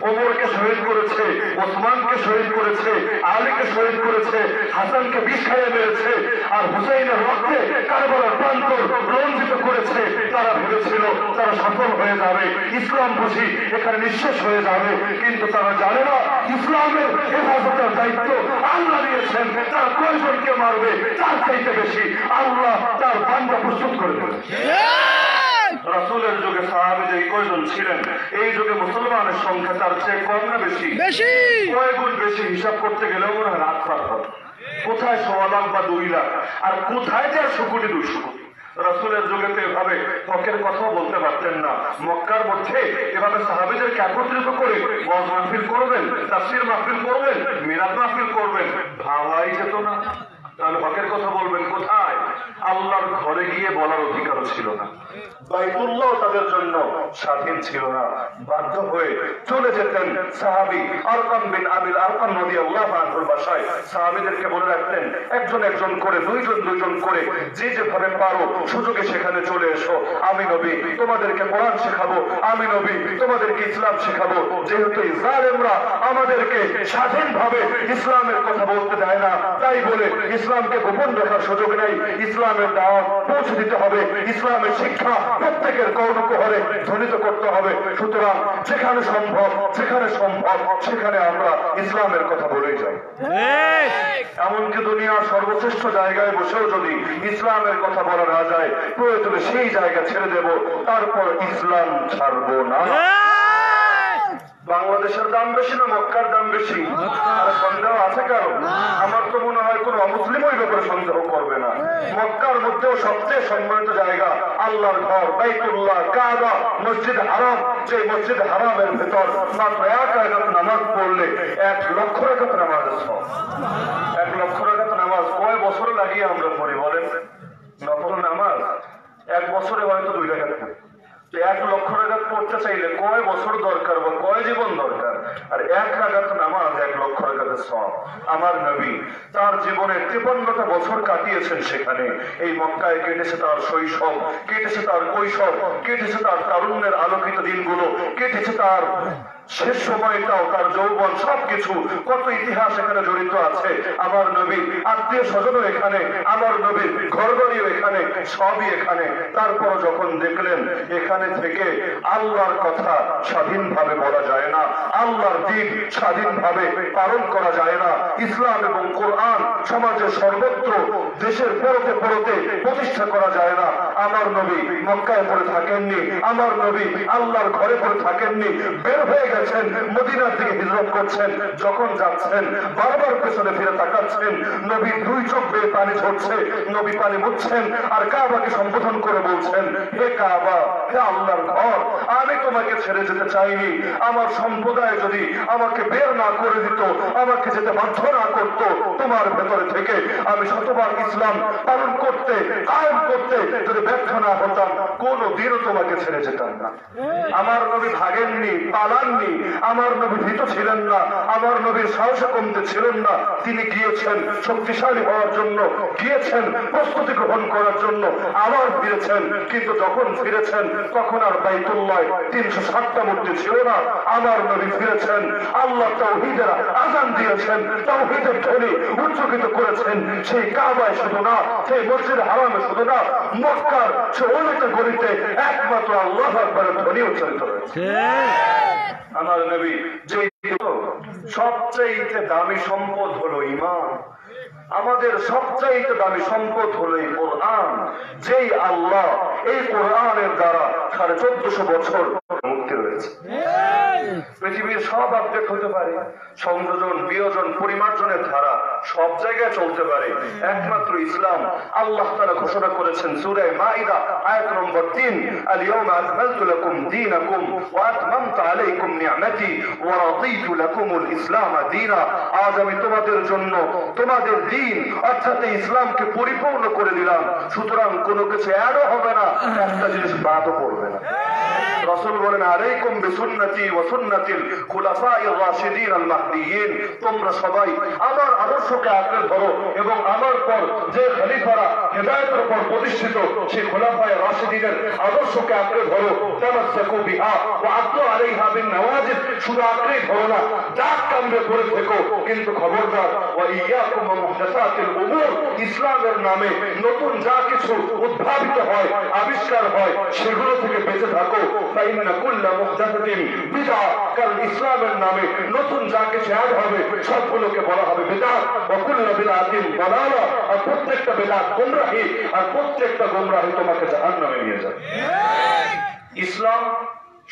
ওমরকে শহীদ করেছে ওসমানকে শহীদ করেছে আলীকে শহীদ করেছে হাসানকে বিষ খাইয়ে মেরেছে আর হুসাইনের রক্তে কারবালার প্রান্তর রঞ্জিত করেছে। তারা ভেবেছিল তারা সফল হয়ে যাবে। ইসলাম বুঝি এখানে নিঃশেষ হয়ে যাবে। কিন্তু তারা জানে না ইসলামের হেফাজতের দায়িত্ব আল্লাহ দিয়েছেন। তারা কয়জনকে মারবে? তার চাইতে বেশি আল্লাহ তার বান্দা প্রস্তুত করে দেবে রাসূলের যুগে সাহাবী যে কয়জন ছিলেন এই যুগে মুসলমানের সংখ্যা তার চেয়ে কম না বেশি? বেশি! কয় গুণ বেশি হিসাব করতে গেলেও মনে হয় রাত পার কোথায় সোয়া লাখ বা দুই লাখ? আর কোথায় যে একশো কোটি দুইশো কোটি? রাসূলের যুগে তো এভাবে হকের কথাও বলতে পারতেন না। মক্কার মধ্যে এভাবে সাহাবিদেরকে একত্রিত করে ওয়াজ মাহফিল করবেন তাফসীর মাহফিল করবেন মিরাত মাহফিল করবেন ভাবাই যেত না। তাহলে হকের কথা বলবেন কোথায়? আল্লাহর ঘরে গিয়ে বলার অধিকারও ছিল না। বাইতুল্লাহ তাদের জন্য স্বাধীন ছিল না। বাধ্য হয়ে চলে যেতেন সাহাবি আরকাম বিন আবিল আরকাম নদী আল্লাহ আনহুর বাসায়। সাহাবিদেরকে বলে রাখতেন, একজন একজন করে, দুইজন দুইজন করে, যে যেভাবে পারো সুযোগে সেখানে চলে এসো। আমি নবী, তোমাদেরকে কোরআন শেখাবো। আমি নবী, তোমাদেরকে ইসলাম শেখাবো। যেহেতু ইসরায়েলরা আমাদেরকে স্বাধীনভাবে ইসলামের কথা বলতে দেয় না, তাই বলে ইসলামকে গোপন রাখার সুযোগ নেই। ইসলামের দাওয়াত পৌঁছে দিতে হবে। ইসলামের শিক্ষা প্রত্যেকের কর্ণকুহরে ধ্বনিত করতে হবে। সুতরাং যেখানে সম্ভব যেখানে সম্ভব সেখানে আমরা ইসলামের কথা বলেই যাই এমনকি দুনিয়ার সর্বশ্রেষ্ঠ জায়গায় বসেও যদি ইসলামের কথা বলা না যায় প্রয়োজনে সেই জায়গা ছেড়ে দেব তারপর ইসলাম ছাড়বো না। বাংলাদেশের দাম বেশি না মক্কার দাম বেশি? সন্দেহ আছে কারও আমার তো মনে হয় কোন অমুসলিম ওই ব্যাপারে সন্দেহ করবে না। মক্কার মধ্যেও সবচেয়ে সম্মানিত জায়গা আল্লাহর ঘর বাইতুল্লাহ কাবা মসজিদ হারাম। যে মসজিদ হারামের ভেতর মাত্র এক রাখাত নামাজ পড়লে এক লক্ষ রাখাত নামাজ সব এক লক্ষ রাখাত নামাজ কয় বছর লাগিয়ে আমরা পড়ি বলেন? নফল নামাজ? এক বছরে হয়তো দুই রাখাত পড়ি। তো এক লক্ষ রাগাত পড়তে চাইলে কয় বছর দরকার বা কয় জীবন দরকার? আর এক রাগাত নামাজ, এক লক্ষ রাগাতের সব আমার নবী তার জীবনে ত্রিপন্নটা বছর কাটিয়েছেন সেখানে। এই মক্কায় কেটেছে তার শৈশব, কেটেছে তার কৈশব কেটেছে তার তারুণ্যের আলোকিত দিনগুলো, কেটেছে তার শেষ সময়টাও তার যৌবন সবকিছু, কত ইতিহাস এখানে জড়িত আছে। আমার নবী, আত্মীয় স্বজনও এখানে, আমার নবীর ঘর বাড়িও এখানে, সবই এখানে। তারপর যখন দেখলেন, এখানে থেকে আল্লাহর কথা স্বাধীনভাবে বলা যায় না, আল্লাহর দিন স্বাধীনভাবে পালন করা যায় না। ইসলাম এবং কোরআন সমাজের সর্বত্র, দেশের পরতে পরতে প্রতিষ্ঠা করা যায় না। আমার নবী মক্কায় পড়ে থাকেননি, আমার নবী আল্লাহর ঘরে পড়ে থাকেননি, বের হয়ে গেছেন মদিনার দিকে হিজরত করছেন যখন যাচ্ছেন বারবার পেছনে ফিরে তাকাচ্ছেন নবী দুই চোখ বেয়ে পানি ঝরছে নবী পানি মুছছেন আর কাবাকে সম্বোধন করে বলছেন হে কাবা হে আল্লাহর ঘর আমি তোমাকে ছেড়ে যেতে চাইনি। আমার সম্প্রদায় যদি আমাকে বের না করে দিত আমাকে যেতে বাধ্য না করত তোমার ভেতরে থেকে আমি শতবার ইসলাম পালন করতে কায়েম করতে যদি ব্যর্থ না হতাম কোন দিনও তোমাকে ছেড়ে যেতাম না। আমার নবী ভাগেননি পালাননি আমার নবী ভীত ছিলেন না, আমার নবীর সাহস কমতে ছিলেন না। তিনি গিয়েছেন শক্তিশালী হওয়ার জন্য, গিয়েছেন প্রস্তুতি গ্রহণ করার জন্য, আবার ফিরেছেন। কিন্তু যখন ফিরেছেন, তখন আর বাইতুল্লাহ তিনশো ষাটটা মূর্তি ছিল না। আমার নবী ফিরেছেন, আল্লাহ তাওহিদের আজান দিয়েছেন, তাওহিদের ধ্বনি উচ্চকিত করেছেন। সেই কাবায় শুধু না, সেই মসজিদ হারামে শুধু না, মক্কার সে অলিতে গলিতে একমাত্র আল্লাহ আকবরের ধ্বনি উচ্চারিত হয়েছে। আমার নবী যে সবচেয়ে দামি সম্পদ হলো ইমান আমাদের সবচাইতে দামি সম্পদ হলো এই কোরআন, যেই আল্লাহ এই কোরআনের দ্বারা সাড়ে চোদ্দশো বছর মুক্তি রয়েছে। পৃথিবীর সব আপডেট হতে পারে। সংযোজন, বিয়োজন, পরিমার্জনের ধারা, সব জায়গায় চলতে পারে। একমাত্র ইসলাম আল্লাহ তাআলা ঘোষণা করেছেন সূরা মাইদা আয়াত নম্বর 3 আল-ইয়াওমা আকমালতু লাকুম দীনাকুম ওয়া আতমামতু আলাইকুম ইসলাম আজ আমি তোমাদের জন্য তোমাদের দিন অর্থাৎ ইসলামকে পরিপূর্ণ করে দিলাম। সুতরাং কোনো কিছু অ্যাডও হবে না। একটা জিনিস বাদও পড়বে। রসুল আমার ধরো এবং আমার যে প্রতিষ্ঠিত, সেই খোলাফায়ে রাশিদিনের আদর্শকে আঁকড়ে ধরো। তামাসসাকু বিহা শুধু আঁকড়েই ধরো না কামড়ে থেকো। কিন্তু খবরদার, ওয়া ইয়াকুম ইসলামের নামে নতুন যা কিছু উদ্ভাবিত হয়, আবিষ্কার হয়, সেগুলো থেকে বেঁচে থাকো। ফাইন্না কুল্লা মুহদাসাতিন বিদআ কারণ ইসলামের নামে নতুন যা কিছু অ্যাড হবে সবগুলোকে বলা হবে বিদআত ওয়া কুল্লা বিদআতিন দালালা আর প্রত্যেকটা বিদআত গোমরাহি আর প্রত্যেকটা গোমরাহি তোমাকে জাহান্নামে নিয়ে যাবে। ইসলাম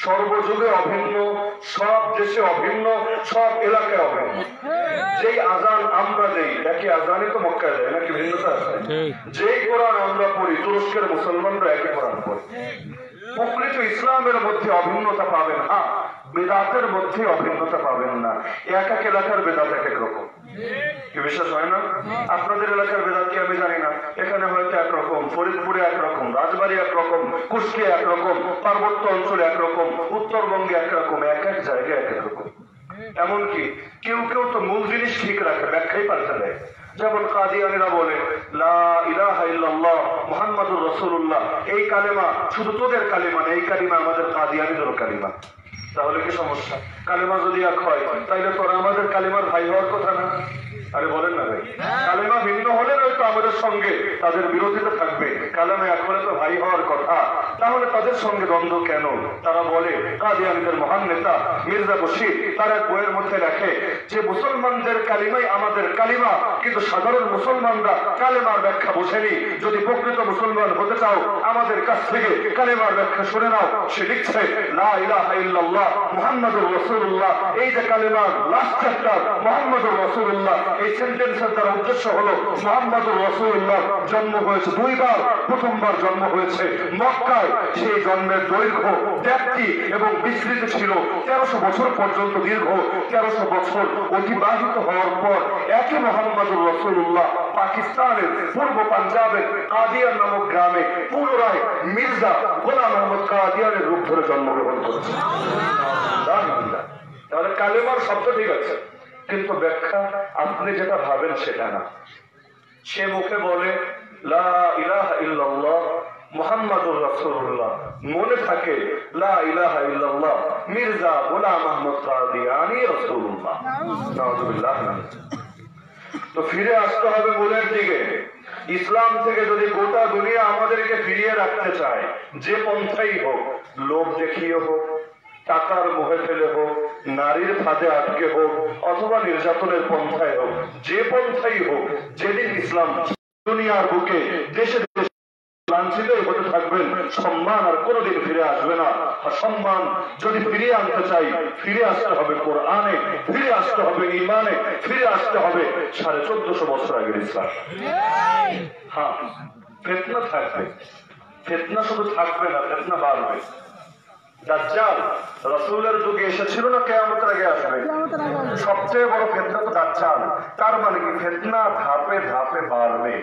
সর্বযুগে অভিন্ন সব দেশে অভিন্ন সব এলাকায় অভিন্ন। যেই আজান আমরা দেই একই আজানই তো মক্কায় দেয় নাকি ভিন্নতা আছে? যেই কোরআন আমরা পড়ি তুরস্কের মুসলমানরা একই কোরআন পড়ে। প্রকৃত ইসলামের মধ্যে অভিন্নতা পাবেন হ্যাঁ বেদাতের মধ্যে অভিন্নতা পাবেন না। এক এক এলাকার বেদাত এক এক রকম। কি বিশ্বাস হয় না? আপনাদের এলাকার বেদাত কি আমি জানি না। এখানে হয়তো একরকম ফরিদপুরে একরকম রাজবাড়ি একরকম কুষ্টিয়া একরকম পার্বত্য অঞ্চলে একরকম উত্তরবঙ্গে একরকম এক এক জায়গায় এক এক রকম। এমনকি কেউ কেউ তো মূল জিনিস ঠিক রাখে, ব্যাখ্যাই পাল্টে দেয়। যেমন কাদিয়ানিরা বলে, লা রাসূলুল্লাহ। এই কালেমা শুধু তোদের কালেমা এই কালিমা আমাদের কাদিয়ানিদের কালিমা। তাহলে কি সমস্যা? কালেমা যদি এক হয়, তাইলে তোরা আমাদের কালেমার ভাই হওয়ার কথা না? আরে বলেন না ভাই। কালেমা ভিন্ন হলে নয়তো আমাদের সঙ্গে তাদের বিরোধিতা থাকবে। কালেমা এক হলে তো ভাই হওয়ার কথা। তাহলে তাদের সঙ্গে দ্বন্দ্ব কেন? তারা বলে কাদিয়ানিদের মহান নেতা মির্জা বশির তার এক বইয়ের মধ্যে লেখে, যে মুসলমানদের কালিমাই আমাদের কালিমা, কিন্তু সাধারণ মুসলমানরা কালেমার ব্যাখ্যা বোঝেনি। যদি প্রকৃত মুসলমান হতে চাও, আমাদের কাছ থেকে কালেমার ব্যাখ্যা শুনে নাও। সে লিখছে, লা ইলাহা ইল্লাল্লাহ, মুহাম্মাদুর রাসূলুল্লাহ। এই যে কালেমার লাস্ট চ্যাপ্টার মুহাম্মাদুর রাসূলুল্লাহ প্রথমবার জন্ম হয়েছে মক্কায়। সেই জন্মের দৈর্ঘ্য এবং ছিল তেরোশো বছর পর্যন্ত দীর্ঘ। তেরোশো বছর অতিবাহিত হওয়ার পর একই মোহাম্মদুর রসুল্লাহ পাকিস্তানের পূর্ব পাঞ্জাবের কাদিয়ান নামক গ্রামে পুনরায় মির্জা গোলাম মোহাম্মদ কাদিয়ানের রূপ ধরে জন্মগ্রহণ করেছে। তাহলে কালেমার শব্দ ঠিক আছে। কিন্তু ব্যাখ্যা আপনি যেটা ভাবেন সেটা না। সে মুখে বলে, লা মনে থাকে মির্জা তো ফিরে আসতে হবে মূলের দিকে। ইসলাম থেকে যদি গোটা দুনিয়া আমাদেরকে ফিরিয়ে রাখতে চায়, যে পন্থাই হোক, লোভ দেখিয়ে হোক টাকার মোহে ফেলে হোক নারীর ফাঁদে আটকে হোক অথবা নির্যাতনের পন্থায় হোক যে পন্থাই হোক যেদিন ইসলাম দুনিয়ার বুকে দেশে দেশে লাঞ্ছিতই হতে থাকবেন সম্মান আর কোনোদিন ফিরে আসবে না। আর সম্মান যদি আনতে চাই ফিরে আসতে হবে কোরআনে ফিরে আসতে হবে ইমানে ফিরে আসতে হবে সাড়ে চোদ্দশো বছর আগের ইসলাম। হ্যাঁ ফেতনা থাকবে। ফেতনা শুধু থাকবে না ফেতনা বাড়বে। দাজ্জাল রসুলের যুগে এসেছিল না কেয়ামতের আগে আসবে? সবচেয়ে বড় ফেতনা তো দাজ্জাল। তার মানে কি? ফেতনা ধাপে ধাপে বাড়বে।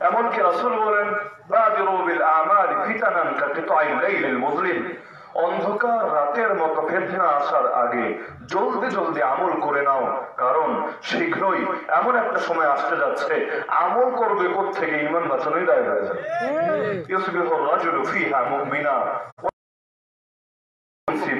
এমনকি রসুল বলেন বাদিরু বিল আমাল ফিতানান লাইলিল মুজলিম অন্ধকার রাতের মতো ফেতনা আসার আগে জলদি জলদি আমল করে নাও কারণ শীঘ্রই এমন একটা সময় আসতে যাচ্ছে আমল করবে কোথেকে ইমান বাঁচানোই দায় হয়ে যাবে। রাজুলু ফিহা মুমিনা।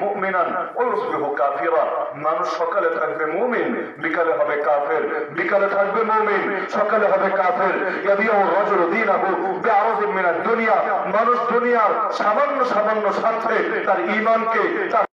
মুমিনান ওয়াসবিহু কাফিরা। মানুষ সকালে থাকবে মুমিন, বিকালে হবে কাফের। বিকালে থাকবে মুমিন, সকালে হবে কাফের। ইয়াবিউ রাজুল দীনাহু বিআরাদিন মিনাদ দুনিয়া। মানুষ দুনিয়ার সামান্য সামান্য স্বার্থে তার ঈমানকে, তার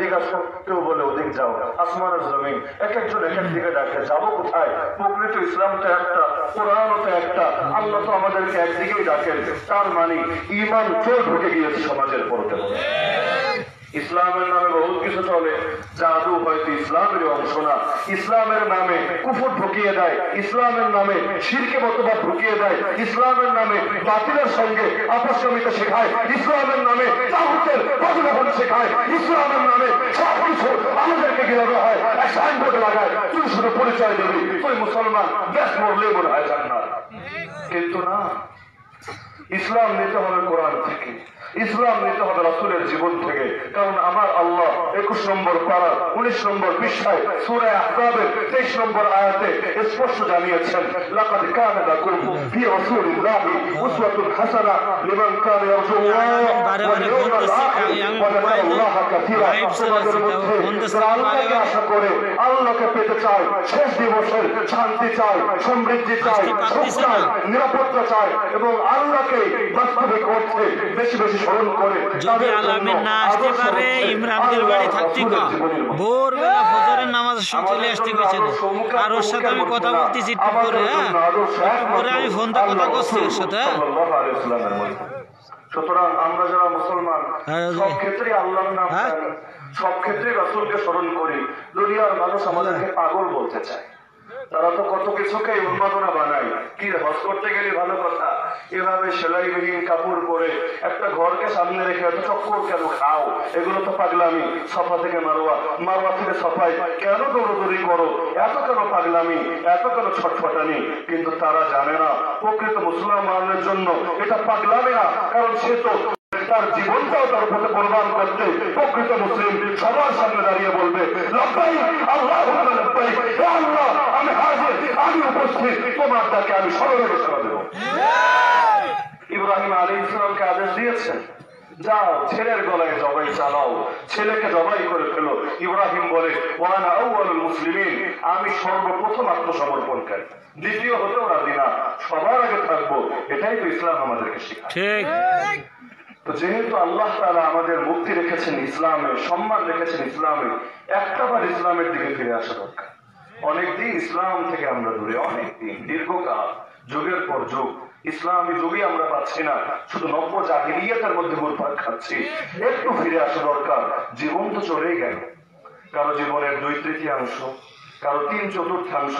এদিকে আসো, বলে ওদিক যাও। আসমানের জমিন এক একজন এক এক ডাকে যাব কোথায়? প্রকৃত ইসলাম তো একটা কোরআন তো একটা। আল্লাহ তো আমাদেরকে একদিকেই ডাকেন। তার মানে ইমান চোর ঢুকে গিয়েছে সমাজের পরতে? ইসলামের নামে বহুত কিছু চলে, জাদু হয়তো ইসলামের অংশ না। ইসলামের নামে কুফর ঢুকিয়ে দেয়, ইসলামের নামে শিরকে মতবাদ ঢুকিয়ে দেয়, ইসলামের নামে বাতিলের সঙ্গে আপসমিতা শেখায়, ইসলামের নামে তাহুতের প্রজনন শেখায়, ইসলামের নামে সব কিছু আমাদেরকে গিরাবে হয়, এক সাইনবোর্ড লাগায়, তুই শুধু পরিচয় দিবি, তুই মুসলমান ব্যাস মরলে মনে হয় জান্নাত। কিন্তু না, ইসলাম নিতে হবে কোরআন থেকে। ইসলাম নিতে হবে রাসুলের জীবন থেকে। কারণ আমার আল্লাহ একুশ নম্বর পাড়া উনিশ নম্বর পৃষ্ঠায় সুরায় আহতাবের তেইশ নম্বর আয়াতে স্পষ্ট জানিয়েছেন লাকাদ কানা লাকুম ফি রাসূলিল্লাহি উসওয়াতুন হাসানা লিমান কানা ইয়ারজুল্লাহ ওয়াল আখির। ওয়া কাসীরা তোমাদের মধ্যে আল্লাহকে আশা করে আল্লাহকে পেতে চায় শেষ দিবসের শান্তি চায় সমৃদ্ধি চায় সুখ চায় নিরাপত্তা চায় এবং আল্লাহকে বাস্তবিক অর্থে বেশি বেশি যদি আলামিন না আসতে পারে ইমরানদের বাড়ি থাকতে জীবনের ভোরবেলা ফজরের নামাজ চলে আসতে গেছে আর ওর সাথে আমি কথা বলতেছি একটু পরে হ্যাঁ? পরে আমি ফোনটা কথা করছি ওর সাথে। সুতরাং আমরা যারা মুসলমান হ্যাঁ, সব ক্ষেত্রে আল্লাহর নাম হ্যাঁ? সব ক্ষেত্রে রাসূলকে স্মরণ করি। দুনিয়ার মানুষ আমাদেরকে পাগল বলতে চায়। তারা তো কত কিছুকে উন্মাদনা বানায়। কি হজ করতে গেলে ভালো কথা। এভাবে সেলাইবিহীন কাপড় পরে একটা ঘরকে সামনে রেখে এত চক্কর কেন খাও? এগুলো তো পাগলামি। সফা থেকে মারোয়া। মারোয়া থেকে সফাই কেন দৌড়দৌড়ি করো? এত কেন পাগলামি? এত কেন ছটফটানি? কিন্তু তারা জানে না। প্রকৃত মুসলমানের জন্য এটা পাগলামি না। কারণ সে তো তার জীবনটাও তার উপরে কোরবান করতে প্রকৃত মুসলিম সবার সামনে দাঁড়িয়ে বলবে লব্বাই আল্লাহ লব্বাই আল্লাহ, আমি হাজির, আমি উপস্থিত। তোমার ডাকে আমি স্মরণে ঘোষণা দেবো। ইব্রাহিম আলী ইসলামকে আদেশ দিয়েছেন, যাও, ছেলের গলায় জবাই চালাও। ছেলেকে জবাই করে ফেলো। ইব্রাহিম বলে মুসলিমিন, আমি সর্বপ্রথম আত্মসমর্পণকারী। দ্বিতীয় হতেও রাজি না। সবার আগে থাকব। এটাই তো ইসলাম আমাদেরকে শেখায়। তো যেহেতু আল্লাহ তাআলা আমাদের মুক্তি রেখেছেন ইসলামে, সম্মান রেখেছেন ইসলামে, একটা বার ইসলামের দিকে ফিরে আসা দরকার। অনেকদিন ইসলাম থেকে আমরা দূরে অনেকদিন দীর্ঘকাল, যুগের পর যুগ, ইসলামী যুগে আমরা পাচ্ছি না, শুধু নব্য জাহিরিয়াতের মধ্যে ঘুরপাক খাচ্ছি। একটু ফিরে আসা দরকার, জীবন তো চলেই গেল। কারও জীবনের দুই তৃতীয়াংশ, কারও তিন চতুর্থাংশ,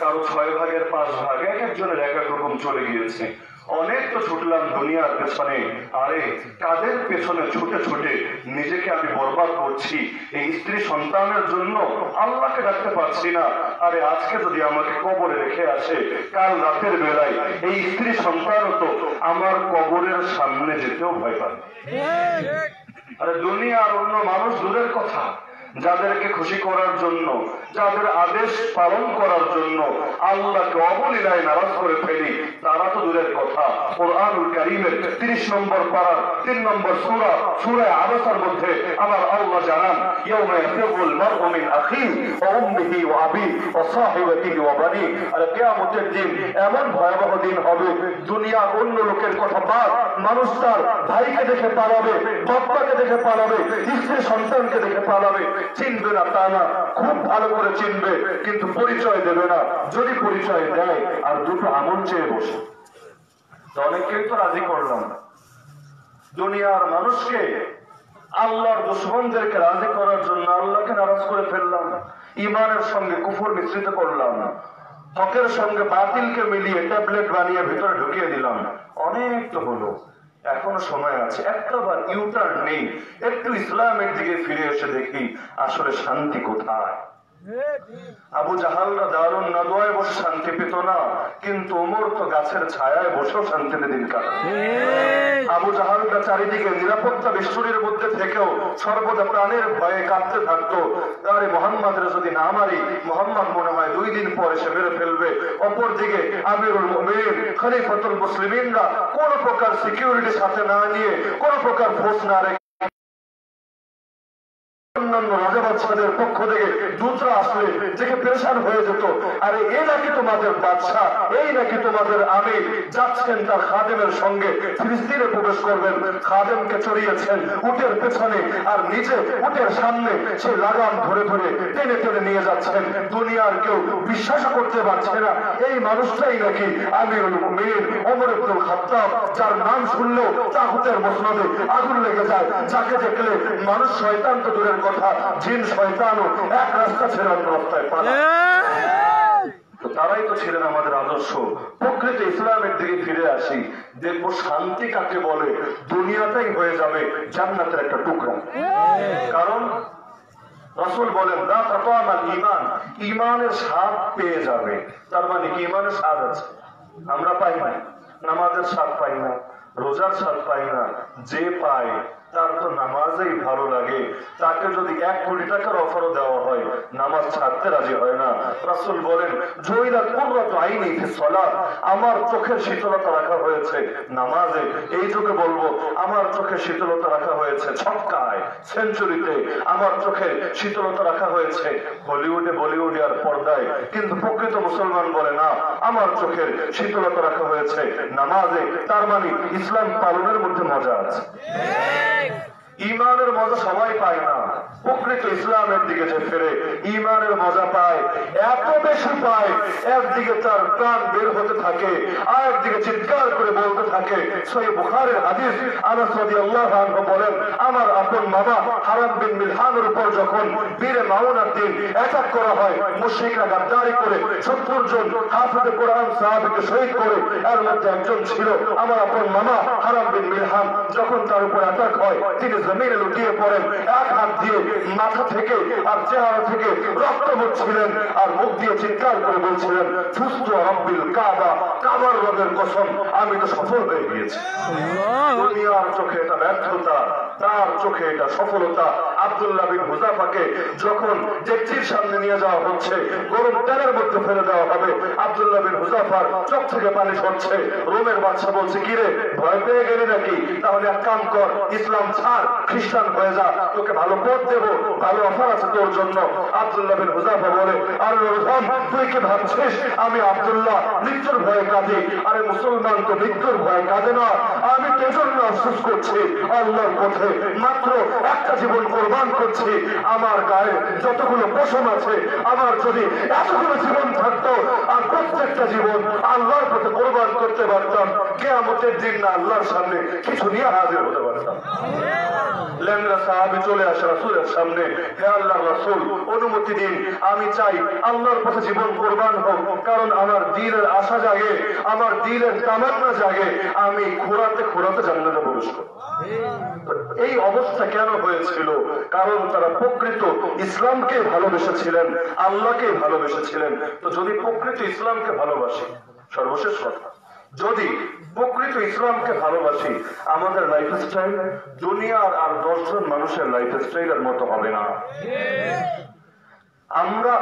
কারও ছয় ভাগের পাঁচ ভাগ, এক একজনের এক এক রকম চলে গিয়েছে। অনেক তো ছুটলাম দুনিয়ার পেছনে। আরে কাদের পেছনে ছুটে ছুটে নিজেকে আমি বরবাদ করছি? এই স্ত্রী সন্তানের জন্য আল্লাহকে ডাকতে পারছি না। আরে আজকে যদি আমাকে কবরে রেখে আসে কাল রাতের বেলায় এই স্ত্রী সন্তানও তো আমার কবরের সামনে যেতেও ভয় পাবে আরে দুনিয়ার অন্য মানুষ দূরের কথা। যাদেরকে খুশি করার জন্য, যাদের আদেশ পালন করার জন্য আল্লাহকে অবলীলায় নারাজ করে ফেলি, তারা তো দূরের কথা। কোরআনুল কারিমের তিরিশ নম্বর পাড়ার তিন নম্বর সুরা সুরায় আবাসার মধ্যে আমার আল্লাহ জানান উম্মিহি ওয়া আবিহি ওয়া সাহিবাতিহি ওয়া বানি আর কিয়ামতের দিন এমন ভয়াবহ দিন হবে দুনিয়ার অন্য লোকের কথা বাদ, মানুষ তার ভাইকে দেখে পালাবে, বাপ্পাকে দেখে পালাবে, স্ত্রী সন্তানকে দেখে পালাবে। চিনবে না তা না, খুব ভালো করে চিনবে, কিন্তু পরিচয় দেবে না। যদি পরিচয় দেয়, আর দুটো আমল চেয়ে বসে। অনেককেই তো রাজি করলাম। দুনিয়ার মানুষকে আল্লাহর দুশ্মনদেরকে রাজি করার জন্য আল্লাহকে নারাজ করে ফেললাম। ইমানের সঙ্গে কুফর মিশ্রিত করলাম। হকের সঙ্গে বাতিলকে মিলিয়ে ট্যাবলেট বানিয়ে ভিতরে ঢুকিয়ে দিলাম। অনেক তো হলো। এখনও সময় আছে। একটা বার ইউটার্ন নেই। একটু ইসলামের দিকে ফিরে এসে দেখি আসলে শান্তি কোথায়? আবু জাহালরা দারুণ নদোয়ায় বসে শান্তি পেত না, কিন্তু ওমর তো গাছের ছায়ায় বসেও শান্তিতে দিন আবু জাহালটা চারিদিকে নিরাপত্তা বেষ্টনীর মধ্যে থেকেও সর্বদা প্রাণের ভয়ে কাঁদতে থাকতো। আরে মোহাম্মদের যদি না মারি, মোহাম্মদ মনে হয় দুই দিন পরে সে মেরে ফেলবে। অপরদিকে আমিরুল মুমিন খলিফাতুল মুসলিমিনরা কোন প্রকার সিকিউরিটি সাথে না নিয়ে, কোন প্রকার ফোর্স না রেখে উটের পেছনে আর নিজে উটের সামনে। সে লাগাম ধরে ধরে টেনে টেনে নিয়ে যাচ্ছেন। দুনিয়ার কেউ বিশ্বাস করতে পারছে না, এই মানুষটাই নাকি আমিরুল মুমিন ওমর আব্দুল খাত্তাব, যার নাম শুনলেও তাগুতের মসনদে আগুন লেগে যায়। যাকে দেখলে মানুষ শয়তান তো দূরের কথা, জিন শয়তানও এক রাস্তা ছেড়ে অন্য রাস্তায় পালায়। তো তারাই তো ছিলেন আমাদের আদর্শ, প্রকৃত ইসলামের দিকে ফিরে আসি, দেখব শান্তি কাকে বলে দুনিয়াটাই হয়ে যাবে জান্নাতের একটা টুকরা। কারণ রসুল বলেন ইমান ইমানের স্বাদ পেয়ে যাবে। তার মানে কি? ইমানের স্বাদ আছে। আমরা পাই না। নামাজের স্বাদ পাই না। রোজার স্বাদ পাই না। যে পায় তার তো নামাজেই ভালো লাগে। তাকে যদি এক কোটি টাকার অফারও দেওয়া হয়, নামাজ ছাড়তে রাজি হয় না। রাসুল বলেন জয়রা কোনরত আইনি সলা আমার চোখের শীতলতা রাখা হয়েছে নামাজে। এই যুগে বলব, আমার চোখে শীতলতা রাখা হয়েছে ছক্কায়, সেঞ্চুরিতে। আমার চোখে শীতলতা রাখা হয়েছে হলিউডে, বলিউডে আর পর্দায়। কিন্তু প্রকৃত মুসলমান বলে না, আমার চোখের শীতলতা রাখা হয়েছে নামাজে। তার মানে ইসলাম পালনের মধ্যে মজা আছে। time. ইমানের মজা সবাই পায় না। প্রকৃত ইসলামের দিকে যে ফেরে, ইমানের মজা পায়, এত বেশি পায়, একদিকে তার প্রাণ বের হতে থাকে আর একদিকে চিৎকার করে বলতে থাকে সই বুখারের হাদিস আনহু বলেন, আমার আপন হারাম বিন মিলহানের উপর যখন বীরে দিন অ্যাটাক করা হয় গাদ্দারি করে 70 জন কোরআন সাহাবীকে শহীদ করে, এর মধ্যে একজন ছিল আমার আপন মামা হারাম বিন মিলহান যখন তার উপর অ্যাটাক হয়, তিনি জমিনে লুটিয়ে পড়েন এক হাত দিয়ে মাথা থেকে আর চেহারা থেকে রক্ত পড়ছিলেন আর মুখ দিয়ে চিৎকার করে বলছিলেন সুস্থ রব্বিল কাবা কাবার রবের কসম আমি তো সফল হয়ে গিয়েছি। দুনিয়ার চোখে এটা ব্যর্থতা তার চোখে এটা সফলতা। আব্দুল্লাহ বিন হুজাফাকে যখন ডেকচির সামনে নিয়ে যাওয়া হচ্ছে গরম তেলের মধ্যে ফেলে দেওয়া হবে। আব্দুল্লাহ বিন হুজাফার চোখ থেকে পানি সরছে। রোমের বাদশা বলছে কিরে ভয় পেয়ে গেলি নাকি? তাহলে এক কাম কর ইসলাম ছাড়। খ্রিস্টান হয়ে যা, তোকে ভালো পথ দেবো, ভালো অফার আছে তোর জন্য। হুজাফা বলে তুই কি ভাবছিস? আমি মৃত্যুর ভয়ে কাঁদি। আরে মুসলমান তো মৃত্যুর ভয়ে কাঁদে না। আমি আফসোস করছি, আল্লাহর পথে মাত্র একটা জীবন কোরবান করছি। আমার গায়ে যতগুলো পশম আছে, আমার যদি এতগুলো জীবন থাকতো, আর প্রত্যেকটা জীবন আল্লাহর পথে কোরবান করতে পারতাম, কেয়ামতের দিন না আল্লাহর সামনে কিছু নিয়ে হাজির হতে পারতাম। আমি খোরাতে জান্নাতে প্রবেশ এই অবস্থা কেন হয়েছিল? কারণ তারা প্রকৃত ইসলামকে ভালোবেসেছিলেন, আল্লাহকে ভালোবেসেছিলেন। তো যদি প্রকৃত ইসলামকে ভালোবাসি, সর্বশেষ কথা যদি প্রকৃত ইসলামকে ভালোবাসি, আমাদের লাইফ স্টাইল দুনিয়ার আর দশজন মানুষের লাইফ স্টাইলের মতো হবে না। আমরা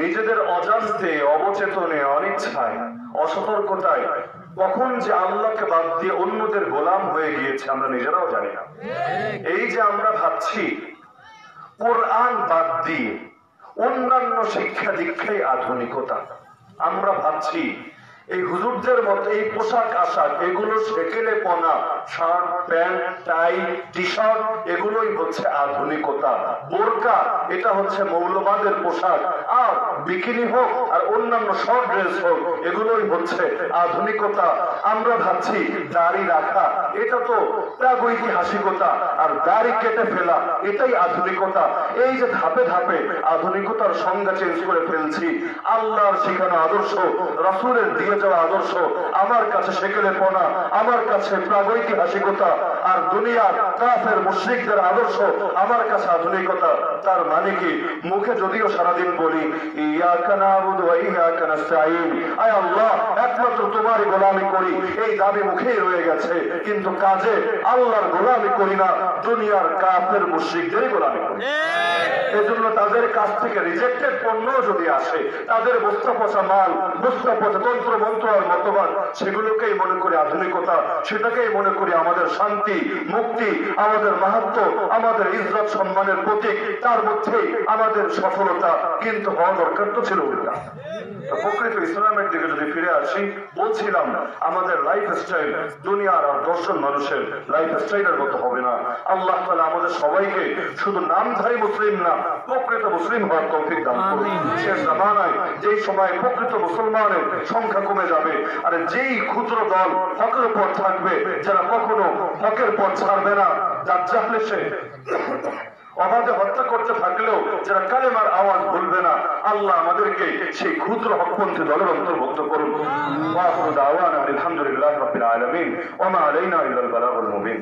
নিজেদের অজান্তে, অবচেতনে, অনিচ্ছায়, অসতর্কতায় কখন যে আল্লাহকে বাদ দিয়ে অন্যদের গোলাম হয়ে গিয়েছে আমরা নিজেরাও জানি না। এই যে আমরা ভাবছি, কোরআন বাদ দিয়ে অন্যান্য শিক্ষা দীক্ষাই আধুনিকতা, আমরা ভাবছি এই হুজুরদের মতো এই পোশাক আশাক এগুলো সেকেলে পনা shirt, pant, tie T shirt এগুলোই হচ্ছে আধুনিকতা। বোরকা, এটা হচ্ছে মৌলবাদের পোশাক। আর বিকিনি হোক আর অন্যান্য ড্রেস হোক, এগুলোই হচ্ছে আধুনিকতা। আমরা ভাবছি দাড়ি রাখা, এটা তো আর দাড়ি কেটে ফেলা, এটাই আধুনিকতা। এই যে ধাপে ধাপে আধুনিকতার সংজ্ঞা চেঞ্জ করে ফেলছি, আল্লাহর শিখানো আদর্শ, রসুলের দিয়ে যাওয়া আদর্শ, আমার কাছে সেকেলে পনা, আমার কাছে প্রাগৈতিহাসিকতা আর দুনিয়ার কাফের মুশ্রিকদের আদর্শ আমার কাছে আধুনিকতা। তার মানে কি? মুখে যদিও সারাদিন বলি আয় আল্লাহ, একমাত্র তোমারই গোলামি করি। এই দাবি মুখেই রয়ে গেছে। কিন্তু কাজে আল্লাহর গোলামি করি না, দুনিয়ার কাফের মুশ্রিকদেরই গোলামি করি। এজন্য তাদের কাছ থেকে রিজেক্টেড পণ্য যদি আসে, তাদের বস্তা মাল বস্তা তন্ত্র, মন্ত্র আর মতবাদ, সেগুলোকেই মনে করি আধুনিকতা, সেটাকেই মনে করি আমাদের শান্তি। মুক্তি, আমাদের মাহাত্ম, আমাদের ইজ্জত সম্মানের প্রতীক, তার মধ্যে আমাদের সফলতা কিন্তু হওয়া দরকার তো ছিল উল্টা তো প্রকৃত ইসলামের দিকে যদি ফিরে আসি বলছিলাম আমাদের লাইফ স্টাইল দুনিয়ার আর দর্শন মানুষের লাইফ স্টাইলের মতো হবে না। আল্লাহ তাআলা আমাদের সবাইকে শুধু নামধারী মুসলিম না প্রকৃত মুসলিম হওয়ার তৌফিক দান করুন। শেষ জামানায় যেই সময় প্রকৃত মুসলমানের সংখ্যা কমে যাবে আর যেই ক্ষুদ্র দল হকের উপর থাকবে যারা কখনো হকের পর ছাড়বে না যার চাহলে সে অবাধে হত্যা করতে থাকলেও যারা কালেমার আওয়াজ ভুলবে না। আল্লাহ আমাদেরকে সেই ক্ষুদ্র হকপন্থী দলের অন্তর্ভুক্ত করুন। আলহামদুলিল্লাহ আলমিন আলামিন। ওয়া মা আলাইনা ইল্লাল বালাগুল মুবিন।